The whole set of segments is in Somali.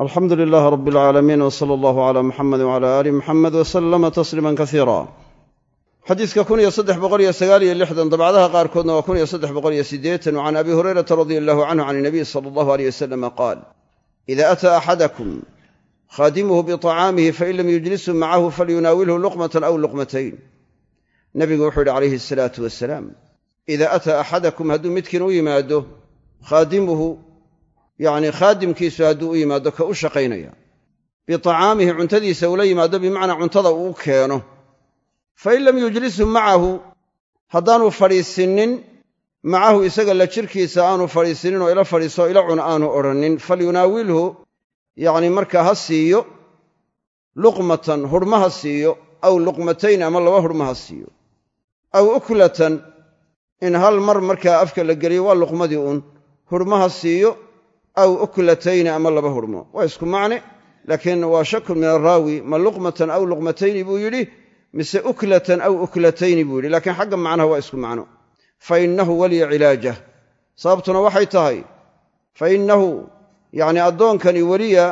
alxamdu lilaah rab alcaalamiin w sala allahu cala muxamedi wcala aali muxamed wasalama tasliiman kasiira xadiiska kun iyo saddex boqol iyo sagaal iyo lixdan dabcadaha qaarkoodna waa kun iyo saddex boqol iyo siddeetan wa can abi hurayrata radia allahu canhu can inabiy sala allahu aleyh wasalama qaal ida ataa axadakum khaadimuhu biطacaamihi fain lam yujlisu macahu falyunaawilhu luqmatan aw luqmatayn. Nebigu wuxuu yidhi calayhi asalaatu wasalaam ida ataa axadakum hadduu u yimaado yacni khaadimkiisu hadduu u yimaado ka u shaqaynaya. Biطacaamihi cuntadiisa ula yimaado bimacnaa cuntada uu u keeno. Fain lam yujlisu macahu haddaanu fadhiisinnin macahu isaga la jirkiisa aanu fadhiisinin oo ila fadhiiso ila cun aanu odhannin falyunaawilhu yacni markaa ha siiyo luqmatan hurma ha siiyo aw luqmatayn ama laba hurma ha siiyo. Aw uklatan in hal mar markaa afka la geliyo waa luqmadii uun. Hurma ha siiyo aw uklatayni ama laba hurmo. Waa isku macne laakiin waa shakun min araawi ma luqmatan aw luqmatayni buu yidhi mise uklatan aw uklatayni buu yidhi. Laakiin xagga macnaha waa isku macno. Fa innahu waliya cilaajah. Sababtuna waxay tahay fa innahu yacni addoonkani weliya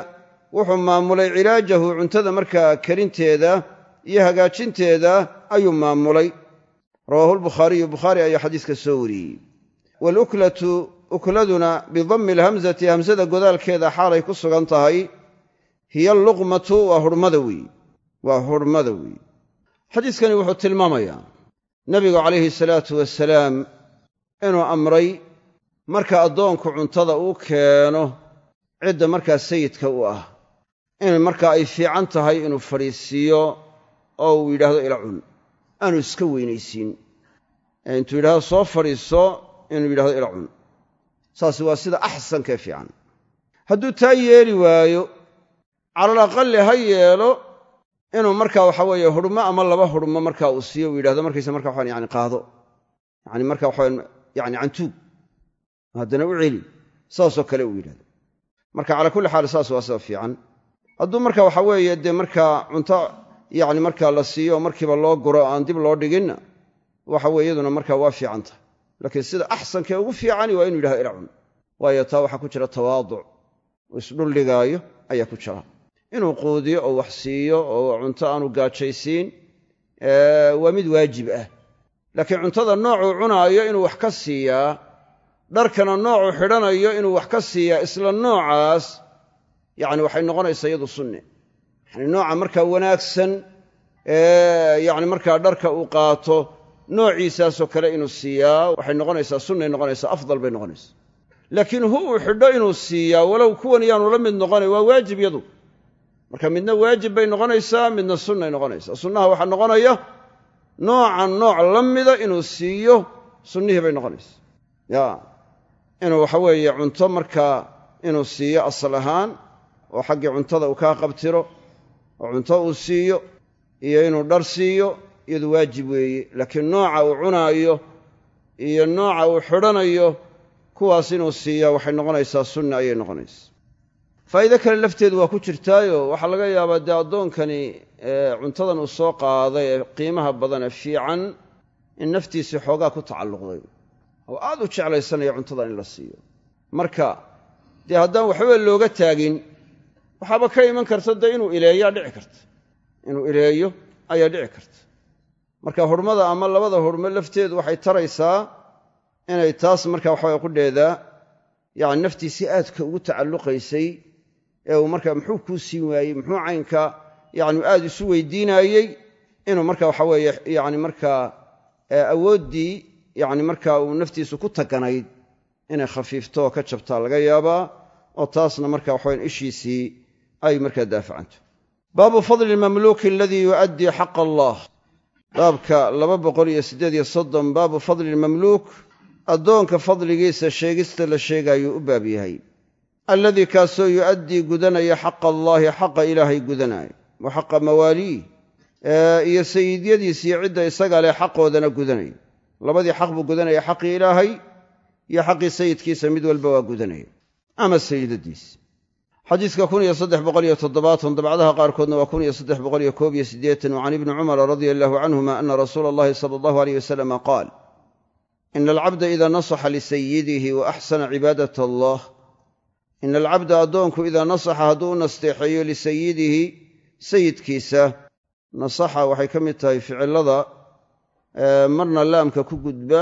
wuxuu maamulay cilaajahu cuntada markaa karinteeda iyo hagaajinteeda ayuu maamulay. Rawaahu lbukhaariyu bukhaari ayaa xadiiska soo wariyey ukladuna bidammi alhamzati hamsada godaalkeeda xaalay ku sugan tahay hiya alluqmatu waa hurmada weeye waa hurmada weeye xadiiskani wuxuu tilmaamayaa nebigu calayhi salaatu wasalaam inuu amray marka addoonku cuntada uu keeno cidda markaa sayidka u ah in markaa ay fiican tahay inuu fadhiisiiyo oo uu yidhaahdo ila cun. Aanu iska weynaysiin. Intuu yidhahdo soo fadhiiso inuu yidhahdo ila cun saasi waa sida axsankee fiican. Hadduu taa yeeli waayo calal aqalli ha yeelo inuu markaa waxa weeye hurmo ama laba hurmo markaa uu siiyo uu yidhahdo markaysa marka waxaan yani qaado. Yani marka waxawan yani cantuug. Haddana u celi saasoo kale uu yidhahdo. Marka calaa kulli xaal saas waa sida fiican. Hadduu marka waxa weeye dee markaa cunto yacni markaa la siiyo markiiba loo guro aan dib loo dhiginna waxa weye iyaduna markaa waa fiican tahay laakiin sida axsankee ugu fiicani waa inu yidhahdo ila cun. Waayo taa waxaa ku jira tawaaduc. Uu isdhuldhigaayo ayaa ku jira. Inuu quudiyo oo wax siiyo oo cunto aanu gaajaysiin waa mid waajib ah. Laakiin cuntada noocuu cunaayo inuu wax ka siiyaa dharkana noocuu xidhanayo inuu wax ka siiyaa isla noocaas yacni waxay noqonaysaa iyadu sunne. Yani nooca markaa wanaagsan ee yacni markaa dharka uu qaato noociisaasoo kale inuu siiyaa waxay noqonaysaa sunnay noqonaysaa afdal bay noqonaysaa. Laakiin hu uu xidho inuu siiyaa walow kuwan yaanu la mid noqonay waa waajib yadu. Marka midna waajib bay noqonaysaa midna sunnay noqonaysaa. Sunnaha waxaa noqonaya noocan nooc la mida inuu siiyo sunnihii bay noqonaysaa. Ya inuu waxa weeye cunto markaa inuu siiyo asal ahaan oo xaggii cuntada uu kaa qabtiro oo cunto uu siiyo iyo inuu dhar siiyo iyadu waajib weeye laakiin nooca uu cunaayo iyo nooca uu xidhanayo kuwaas inuu siiyaa waxay noqonaysaa sunna ayay noqonaysaa. Faa'iide kale lafteedu waa ku jirtaayo. Waxaa laga yaabaa dee addoonkani cuntadan uu soo qaaday ee qiimaha badane fiican in naftiisii xoogaa ku tacalluqday. Oo aad u jeclaysanaya cuntadan in la siiyo. Marka dee haddaan waxba looga taagin waxaaba ka iman karta dee inuu ileeyaa dhici karta. Inuu ileeyo ayaa dhici karta marka hurmada ama labada hurmo lafteedu waxay taraysaa inay taas marka waxawaye qudheedaa yacni naftiisii aadka ugu tacalluqaysay ee uu marka muxuu kuu siin waayey muxuu caynka yacni aad isu weydiinaayey inuu marka waxa weeye yacni markaa awooddii yacni markaa uu naftiisu ku taganayd inay khafiifto oo ka jabtaa laga yaabaa oo taasna marka waxawayan ishiisii ay markaa daafacanto. Baabu fadli lmamluuki aladii yu'addii xaqa allah baabka laba boqol iyo siddeed iyo soddon baabu fadli lmamluuk addoonka fadligiisa sheegista la sheegaayuu u baab yahay. Alladii kaasoo yu'addii gudanaya xaqa allaahi xaqa ilaahay gudanaayo wa xaqa mawaaliih iyo sayidyadiis iyo cidda isaga leh xaqoodana gudanaya labadii xaq buu gudanaya xaqii ilaahay iyo xaqii sayidkiisa mid walba waa gudanaya ama sayidadiis xadiiska kun iyo saddex boqol iyo toddobaatan dabcdaha qaarkoodna waa kun iyo saddex boqol iyo koob iyo siddeetan wa ibni cumara radia allahu canhuma ana rasuula allahi sala allahu aleyh wasalama qaal ina alcabda ida nasaxa lisayidihi wa axsana cibaadat allah. Ina alcabda addoonku idaa nasaxa hadduu u nasteexeeyo lisayidihi sayidkiisa nasaxa waxay ka mid tahay ficilada marna laamka ku gudba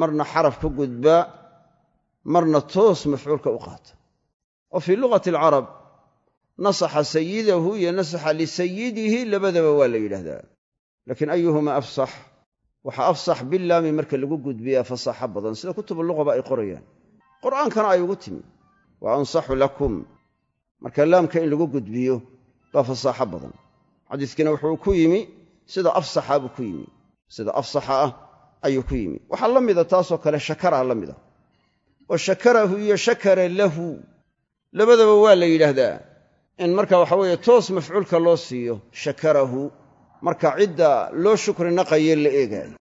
marna xaraf ku gudba marna toos mafcuulka u qaata oo fii luqati alcarab nasaxa sayidahu iyo nasaxa lisayidihi labadaba waa la yidhahdaa laakiin ayuhuma afsax waxaa afsax bilaami marka lagu gudbiyaa fasaaxo badan sida kutubu luqaba ay qorayaan. Qur'aankana ay ugu timi wa ansaxu lakum. Marka laamka in lagu gudbiyo baa fasaaxo badan. Xadiiskiina wuxuu ku yimi sida afsaxa buu ku yimi sida afsaxa ah ayuu ku yimi. Waxaa la mida taasoo kale shakara la mida. Oo shakarahu iyo shakara lahu labadaba waa la yidhaahdaa in marka waxa weeye toos mafcuulka loo siiyo shakarahu marka cidda loo shukri naqaye la eegaayo.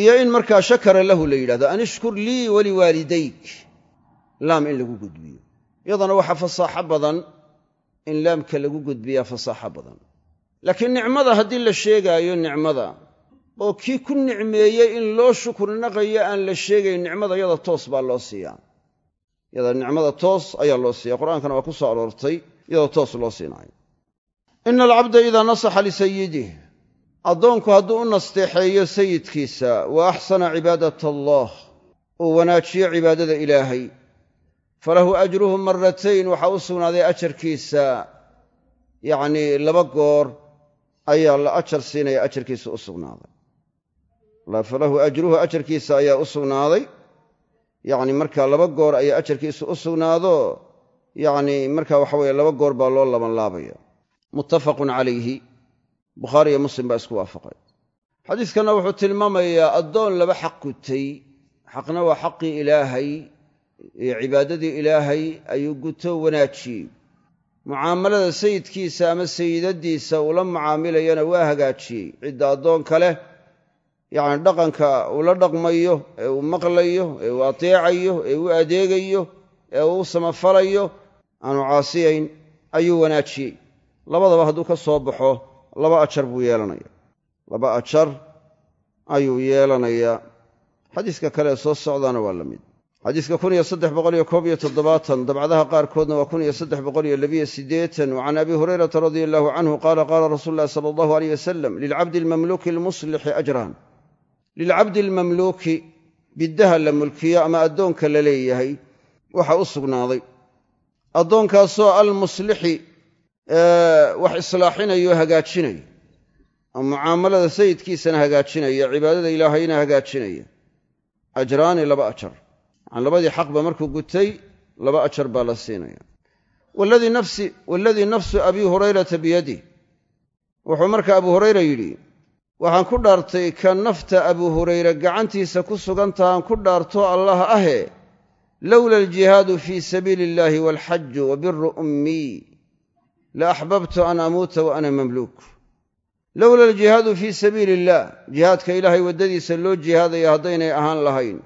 Iyo in markaa shakara lahu la yidhahdo an ishkur lii waliwaalidayk laam in lagu gudbiyo. Iyadana waxaa fasaaxo badan in laamka lagu gudbiyaa fasaaxo badan. Laakiin nicmada haddii la sheegaayo nicmada oo kii ku nicmeeyey in loo shukri naqayo aan la sheegayn nicmada yada toos baa loo siiyaa yada nicmada toos ayaa loo siiya qur'aankana waa ku soo aroortay iyadoo toos loo siinaayo ina alcabda idaa nasaxa lisayidih addoonku hadduu u nasteexeeyo sayidkiisa wa axsana cibaadat allah. Uu wanaajiyo cibaadada ilaahay. Falahu ajruhu maratayn waxaa u sugnaaday ajarkiisa. Yacnii laba goor ayaa la ajar siinaya ajarkiisa u sugnaaday. Falahu ajruhu ajarkiisa ayaa u sugnaaday yacni markaa laba goor ayaa ajarkiisa u sugnaado yacni marka waxa weye laba goor baa loo labanlaabaya muttafaqun calayhi. Bukhaari iyo muslim baa isku waafaqay. Xadiiskanna wuxuu tilmaamayaa addoon laba xaq gutay xaqna waa xaqii ilaahay iyo cibaadadii ilaahay ayuu guto wanaajiyey mucaamalada sayidkiisa ama sayidaddiisa uu la mucaamilayana waa hagaajiyey cidda addoonka leh yacni dhaqanka uu la dhaqmayo ee uu maqlayo ee uu ateecayo ee uu adeegayo ee uu samafalayo aanu caasiyayn ayuu wanaajiyey. Labadaba hadduu ka soo baxo laba ajar buu yeelanaya laba ajar ayuu yeelanayaa. Xadiiska kale ee soo socdaana waa la mid. Xadiiska kun iyo saddex boqoliyo koob iyo toddobaatan dabcdaha qaarkoodna waa kun iyo saddex boqoliyo labiyo siddeetan wa can abi hurayrata radia allahu canhu qaala qaala rasuulu llahi sala allahu aleyh wasalam lilcabdi almamluuki almuslixi ajraan lilcabdi almamluuki biddaha la mulkiyo ama addoonka la leeyahay waxaa u sugnaaday. Addoonkaasoo almuslixi wax islaaxinayo hagaajinaya. Oo mucaamalada sayidkiisana hagaajinaya cibaadada ilaahayna hagaajinaya. Ajraani laba ajar. Yani labadii xaqba markuu gutay laba ajar baa la siinaya. Waaladii nafsu abii hurayrata biyadih wuxuu marka abu hurayra yidhi waxaan ku dhaartay ka nafta abuu hurayre gacantiisa ku sugantahaan ku dhaarto allah ahe lowla aljihaadu fii sabiili illaahi waalxaju wa biru ummii la axbabtu an amuuta wa ana mamluuk. Lowla aljihaadu fii sabiili illaah jihaadka ilaahay waddadiisa loo jihaadaya haddaynay ahaan lahayn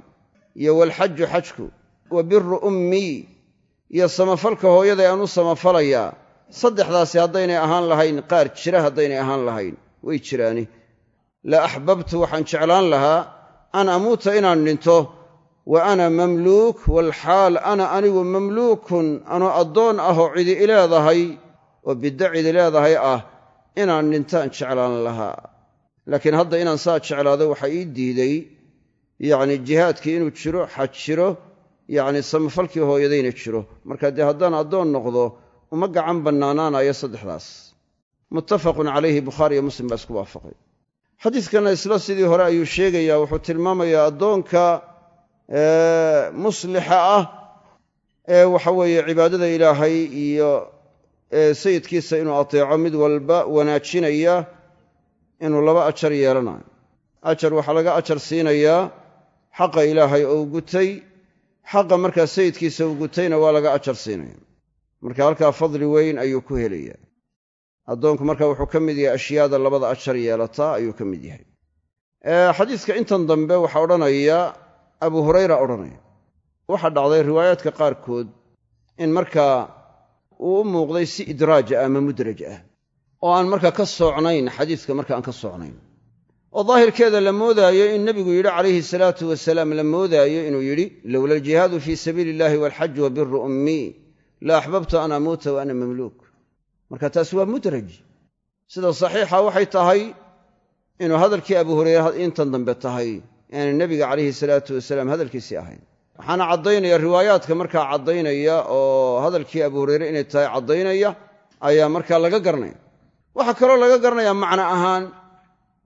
iyo waalxaju xajku wa biru ummii iyo samafalka hooyaday aan u samafalayaa saddexdaasi haddaynay ahaan lahayn qaar jira haddaynay ahaan lahayn way jiraani la axbabtu waxaan jeclaan lahaa an amuuta inaan dhinto wa ana mamluuk waalxaal ana anigu mamluukun anoo addoon ah cidi ileedahay oo biddo cidi leedahay ah inaan dhintaan jeclaan lahaa. Laakiin hadda inaan saa jeclaado waxaa ii diiday yacni jihaadkii inuu jiro xaj jiro yacni samafalkii hooyadayna jiro. Marka dee haddaan addoon noqdo uma gacan bannaanaanayo saddexdaas. Muttafaqun calayhi bukhaari iyo muslim baa isku waafaqay xadiidkanna isla sidii hore ayuu sheegayaa wuxuu tilmaamayaa addoonka muslixa ah ee waxa weeye cibaadada ilaahay iyo sayidkiisa inuu ateeco mid walba wanaajinaya inuu laba ajar yeelanayo. Ajar waxaa laga ajar siinayaa xaqa ilaahay oo gutay xaqa markaa sayidkiisa uu gutayna waa laga ajar siinaya marka halkaa fadli weyn ayuu ku helayaa addoonku marka wuxuu ka mid yahay ashyaada labada ajar yeelataa ayuu ka mid yahay. Xadiiska intan dambe waxaa odhanaya abu hurayra odhanaya. Waxaa dhacday riwaayaadka qaarkood in markaa uu u muuqday si idraaj ah ama mudraj ah oo aan markaa ka soocnayn xadiiska marka aan ka soocnayn. Oo daahirkeeda la moodaayo in nebigu yidhi calayhi salaatu wasalaam la moodaayo inuu yidhi lowla aljihaadu fii sabiili illahi waalxaju wa biru ummii la axbabtu an amuuta wa ana mamluuk marka taasi waa mudraj. Sida saxiixa waxay tahay inuu hadalkii abu hureyre intan dambe tahay inaanay nebiga calayhi salaatu wasalaam hadalkiisii ahayn waxaana caddaynaya riwaayaadka markaa caddaynaya oo hadalkii abu hureyre inay tahay caddaynaya ayaa markaa laga garanaya waxaa kaloo laga garanayaa macno ahaan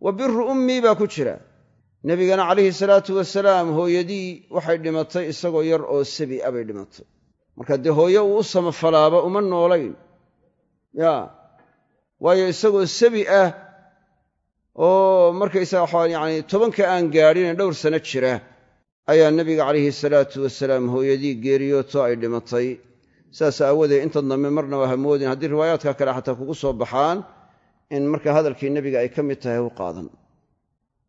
wa biru ummii baa ku jira. Nebigana calayhi salaatu wasalaam hooyadii waxay dhimatay isagoo yar oo sabi a dhimatay. Marka dee hooye uu u samafalaaba uma noolayn ya. Waayo isagoo sabi ah oo markaysaga waxaa yacni tobanka aan gaadhin dhowr sano jira ayaa nebiga calayhi salaatu wasalaam hooyadii geeriyooto ay dhimatay. Saas aawadeed intan dambe marnaba hamoodin haddii riwaayaadka kale xataa kugu soo baxaan in marka hadalkii nebiga ay ka mid tahay u qaadan.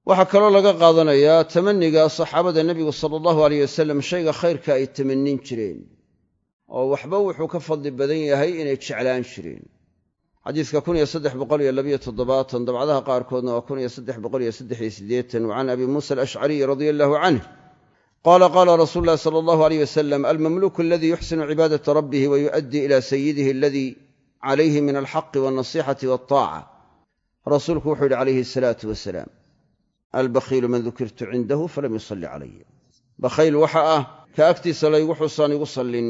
Waxaa kaloo laga qaadanayaa tamanniga saxaabada nebigu sala allahu aleyh wasalam shayga khayrka ay tamannin jireen oo waxba wuxuu ka fadli badan yahay inay jeclaan jireen xadiiska dabcadaha qaarkoodna waa can abi muusa alashcariy radia allahu canh qaala qaala rasuulu llahi sala allahu aleyh wasalam almamluku aladii yuxsinu cibaadata rabbihi wa yu'addii ila sayidihi aladii calayhi min alxaqi walnasixati waltaaca rasuulku wuxuu yidhi calayhi asalaatu wasalaam albakhiilu man dukirtu cindahu falam yusalli calaya bakhayl waxa ah ka agtiisa laygu xusaan igu sallin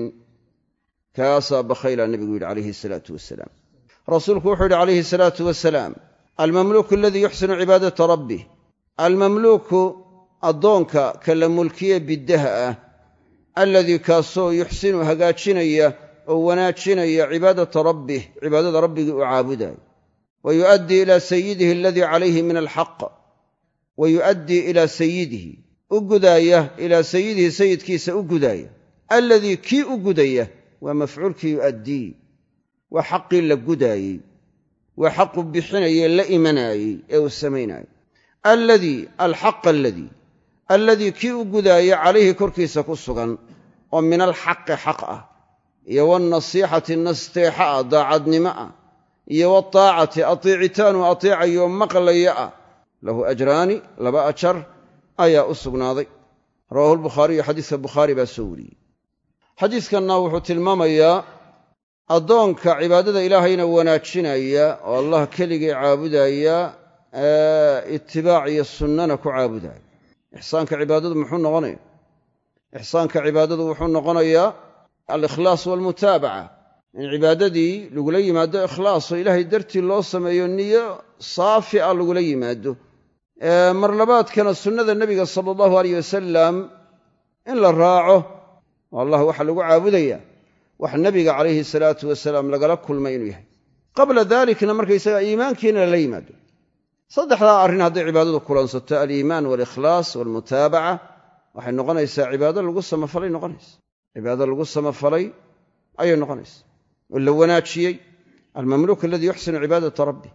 kaasaa bakhayla nebigu yidhi calayhi asalaatu wasalaam rasuulku wuxuu yidhi calayhi salaatu wasalaam almamluuku aladii yuxsinu cibaadata rabbih almamluuku addoonka ka la mulkiye biddaha ah alladii kaasoo yuxsinu hagaajinaya oo wanaajinaya cibaadata rabbih cibaadada rabbigii uu caabudayo. Wa yu'addii ilaa sayidihi aladii calayhi min alxaq. Wa yu'addii ilaa sayidihi u gudaaya ilaa sayidihi sayidkiisa u gudaaya. Alladii kii u gudaya waa mafcuulkii yu'addii waa xaqii la gudaayey. Waa xaqu bixinayee la imanaayey ee uu samaynaayey alladii alxaqa aladii alladii kii u gudaaya calayhi korkiisa ku sugan oo min alxaqi xaq ah. Iyo waalnasiixati nasteexa ah daacadnimo ah. Iyo wataacati atiicitaan uu ateecayo maqlaya ah. Lahu ajraani laba ajar ayaa u sugnaaday. Rawahu lbukhaariyu xadiiska bukhaari baa soo wariyey. Xadiiskanna wuxuu tilmaamayaa addoonka cibaadada ilaahayna wanaajinaya oo allah keligii caabudaya itibaac iyo sunnana ku caabudaya. Ixsaanka cibaadadu muxuu noqonaya ixsaanka cibaadadu wuxuu noqonayaa alikhlaas waalmutaabaca in cibaadadii lagula yimaado ikhlaasoo ilaahay dartii loo sameeyo niyo saafi a lagula yimaado. Mar labaadkana sunnada nebiga sala allahu aleyh wasalam in la raaco oo allah waxaa lagu caabudaya wax nebiga calayhi salaatu wasalaam lagala kulmay inuu yahay. Qabla dalikna markaysaga iimaankiina lala yimaado. Saddexdaa arrin hadday cibaadadu kulansato aliimaan waalikhlaas waalmutaabaca waxay noqonaysaa cibaado lagu samafalay noqonaysa. Cibaado lagu samafalay ayay noqonaysa. Oo la wanaajiyey almamluuk aladii yuxsinu cibaadata rabbih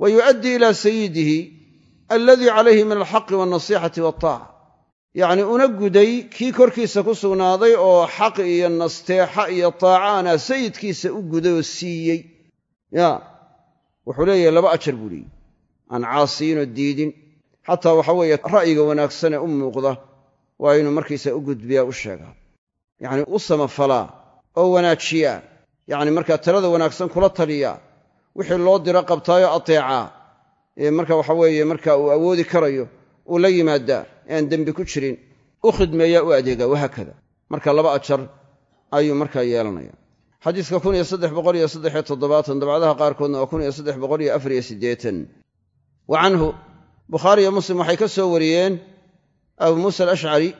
wa yu'addii ilaa sayidihi alladii calayhi min alxaqi waalnasixati waltaaca yacni una guday kii korkiisa ku sugnaaday oo xaq iyo nasteexa iyo taacaana sayidkiisa u guday oo siiyey. Ya wuxuu leeyahay laba ajar buu leeyihi aan caasiyinoo diidin. Xataa waxa weeye ra'yiga wanaagsanee u muuqda waa inuu markiisa u gudbiyaa u sheegaa. Yacni u samafalaa oo wanaajiyaa yacni markaa talada wanaagsan kula taliyaa wixii loo diro qabtaayoo ateecaa ee marka waxa weeye marka uu awoodi karayo uu la yimaadaa eaan dembi ku jirin u khidmeeyaa u adeegaa wahaakada marka laba ajar ayuu markaa yeelanaya xadiiska dabcadaha qaarkoodna waa wa canhu bukhaariyo muslim waxay ka soo wariyeen abu muusa alashcari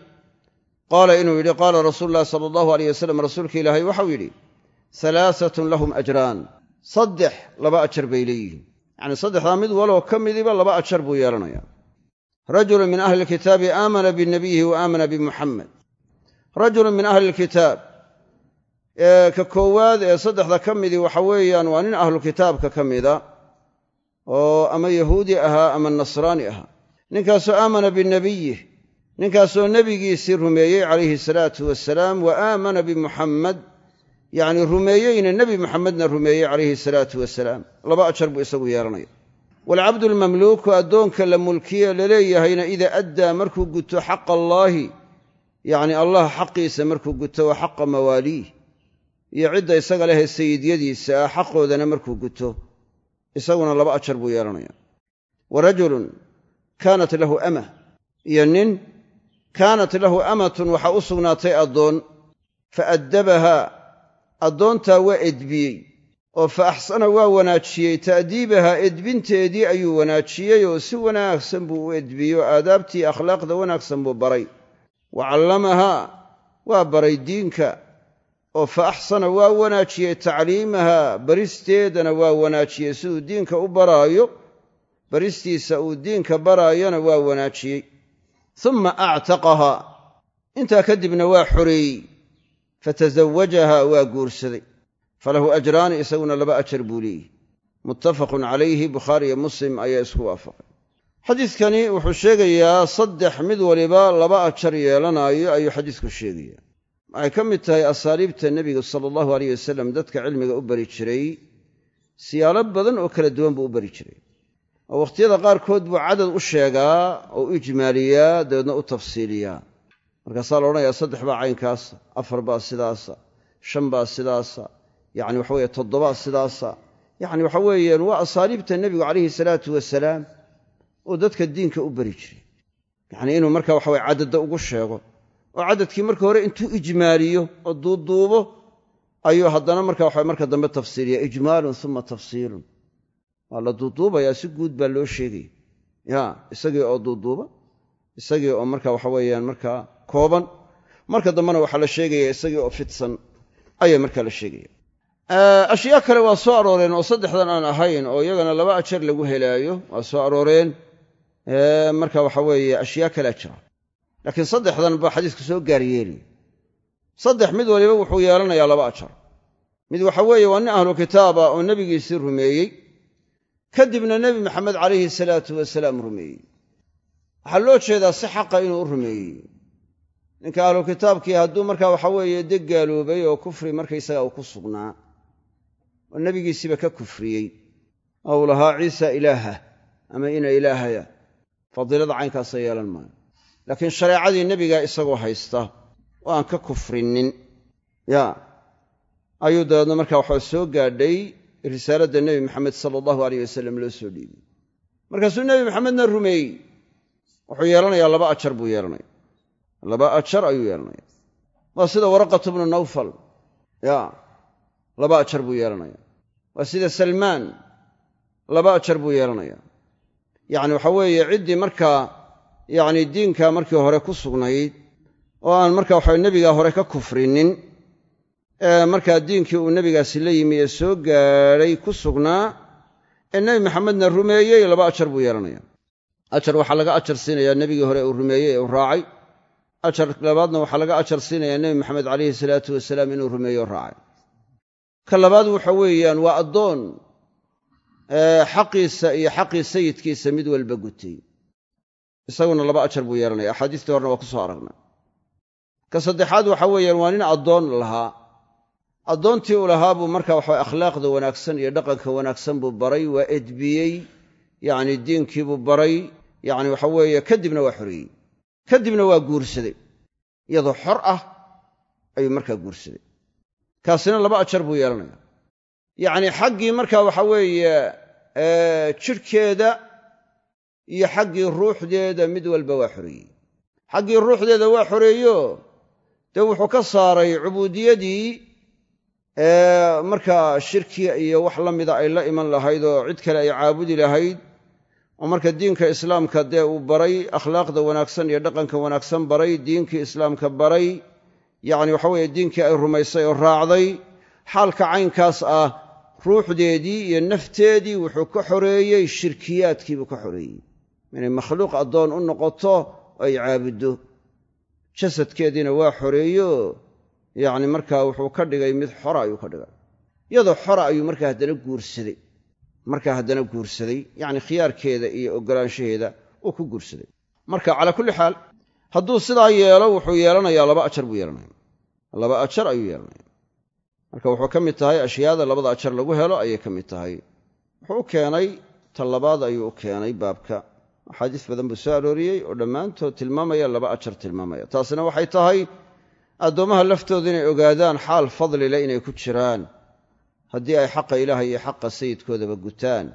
qaala inuu yidhi qaala rasuulu llahi sala allahu aleyh wasalam rasuulka ilaahay waxau yidhi halaaatun lahum ajraan. Saddex laba ajar bay leeyihiin. Yacni saddexdaa mid waloo ka midiba laba ajar buu yeelanaya rajulu min ahli lkitaabi aamana binabiyihi wa aamana bimuxamed rajulu min ahli lkitaab ka koowaad ee saddexda ka midii waxa weeyaan waa nin ahlukitaabka ka mida oo ama yahuudi ahaa ama nasraani ahaa ninkaasoo aamana binabiyih ninkaasoo nebigiisii rumeeyey calayhi salaatu wasalaam wa aamana bimuxammed yacni rumeeyeyna nebi muxamedna rumeeyey calayhi salaatu wasalaam laba ajar buu isagu yeelanaya waalcabdu almamluuku addoonka la mulkiye laleeyahayna idaa addaa markuu guto xaqa allaahi yacni allah xaqiisa markuu guto wa xaqa mawaaliih iyo cidda isaga lehee sayidyadiisa ah xaqoodana markuu guto. Isaguna laba ajar buu yeelanaya wa rajulun kaanat lahu amah iyo nin kaanat lahu amatun waxaa u sugnaatay addoon fa addabahaa addoontaa waa edbiyey oo fa axsana waa wanaajiyey ta'diibahaa edbinteedii ayuu wanaajiyey oo si wanaagsan buu u edbiyey oo aadaabtii akhlaaqda wanaagsan buu baray. Wa callamahaa waa baray diinka. Oo fa axsana waa wanaajiyey tacliimahaa baristeedana waa wanaajiyey siduu diinka u baraayo baristiisa uu diinka baraayona waa wanaajiyey. Uma actaqahaa intaa kadibna waa xoreeyey fatasawajahaa waa guursaday falahu ajraani isaguna laba ajar buu leeyihi muttafaqun calayhi bukhaari iyo muslim ayaa isku waafaqay. Xadiidkani wuxuu sheegayaa saddex mid waliba laba ajar yeelanaayo ayuu xadiidku sheegayaa. Waxay ka mid tahay asaaliibta nebiga sala allahu aleyh wasalam dadka cilmiga u bari jiray siyaalo badan oo kala duwan buu u bari jiray. Oo wakhtiyada qaarkood buu cadad u sheegaa oo u ijmaaliyaa dabeedna u tafsiiliyaa. Markaasaa la odhanayaa saddex baa caynkaasa afar baa sidaasa shan baa sidaasa yacni waxa weye toddobaa sidaasa. Yacni waxa weeyaan waa asaaliibta nebigu calayhi salaatu wasalaam oo dadka diinka u bari jiray. Yacnii inuu marka waxa weye cadadda ugu sheego oo cadadkii marka hore intuu ijmaaliyo oo duuduubo ayuu haddana marka waxa marka dambe tafsiiliya ijmaalun uma tafsiilun. Waa la duuduubayaa si guud baa loo sheegaya ya isagii oo duuduuba isagii oo marka waxa weeyaan markaa kooban. Marka dambena waxaa la sheegaya isagii oo fidsan ayaa markaa la sheegaya ashyaa kale waa soo arooreen oo saddexdan aan ahayn oo iyagana laba ajar lagu helaayo waa soo arooreen. Marka waxa weeye ashyaa kalea jira. Laakiin saddexdan baa xadiisku soo gaaryeelaya saddex mid waliba wuxuu yeelanayaa laba ajar. Mid waxa weeye waa nin ahlu kitaaba oo nebigiisii rumeeyey. Kadibna nebi maxamed calayhi salaatu wasalaam rumeeyey. Waxaa loo jeedaa si xaqa inuu u rumeeyey. Ninka ahlu kitaabkii hadduu markaa waxa weeye deg gaaloobay oo kufri markaysaga uu ku sugnaa oo nebigiisiiba ka kufriyey. Oo uu lahaa ciisa ilaaha ama ina ilaahaya. Fadiilada caynkaasa yeelan maayo. Laakiin shareecadii nebiga isagoo haysta oo aan ka kufrinin ya ayuu dabeedna markaa waxaa soo gaadhay risaaladda nebi maxamed sala allahu aleyh wasalam loo soo dhiibay. Markaasuu nebi maxamedna rumeeyey. Wuxuu yeelanayaa laba ajar buu yeelanaya laba ajar ayuu yeelanaya waa sida waraqatu bnu nawfal. Ya laba ajar buu yeelanaya. Waa sida salmaan laba ajar buu yeelanaya. Yacni waxa weeye ciddii markaa yacni diinka markii hore ku sugnayd oo aan marka waxa nebigaa hore ka kufrinin ee markaa diinkii uu nebigaasi la yimi ee soo gaadhay ku sugnaa ee nebi maxamedna rumeeyey laba ajar buu yeelanaya. Ajar waxaa laga ajar siinayaa nebigii hore uu rumeeyey ee uu raacay. Ajar labaadna waxaa laga ajar siinayaa nebi maxamed calayhi salaatu wasalaam inuu rumeeyo raacay ka labaad waxa weeyaan waa addoon xaqiisa iyo xaqii sayidkiisa mid walba gutay. Isaguna laba ajar buu yeelanaya. Axaadiistii horena waa ku soo aragnay ka saddexaad waxa weeyaan waa nin addoon lahaa. Addoontii uu lahaa buu marka waxa akhlaaqda wanaagsan iyo dhaqanka wanaagsan buu baray waa edbiyey yacni diinkiibuu baray yacni waxa weeye kadibna waa xoreeyey kadibna waa guursaday. Iyadoo xor ah ayuu markaa guursaday kaasina laba ajar buu yeelanaya yacni xaggii marka waxa weeye jidhkeeda iyo xaggii ruuxdeeda mid walba waa xoreeyey xaggii ruuxdeeda waa xoreeyo dee wuxuu ka saaray cubuudiyadii markaa shirkiga iyo wax la mida ay la iman lahayd oo cid kale ay caabudi lahayd oo marka diinka islaamka dee uu baray akhlaaqda wanaagsan iyo dhaqanka wanaagsan baray diinkii islaamka baray yacni waxa weeye diinkii ay rumaysay oo raacday xaalka caynkaas ah ruuxdeedii iyo nafteedii wuxuu ka xoreeyey shirkiyaadkiibuu ka xoreeyey. Inay makhluuq addoon u noqoto ay caabuddo jasadkeediina waa xoreeyo. Yacni markaa wuxuu ka dhigay mid xora ayuu ka dhigay iyadoo xora ayuu markaa haddana guursaday. Markaa haddana guursaday. Yacni khiyaarkeeda iyo oggolaanshaheeda uu ku guursaday. Marka calaa kulli xaal hadduu sidaa yeelo wuxuu yeelanayaa laba ajar buu yeelanaya laba ajar ayuu yeelanaya marka wuxuu ka mid tahay ashyaada labada ajar lagu helo ayay ka mid tahay. Wuxuu u keenay ta labaad ayuu u keenay baabka. Axaadiis badan buu soo arooriyey oo dhammaantood tilmaamaya laba ajar tilmaamaya. Taasina waxay tahay addoommaha laftooda inay ogaadaan xaal fadlile inay ku jiraan. Haddii ay xaqa ilaahay iyo xaqa sayidkoodaba gutaan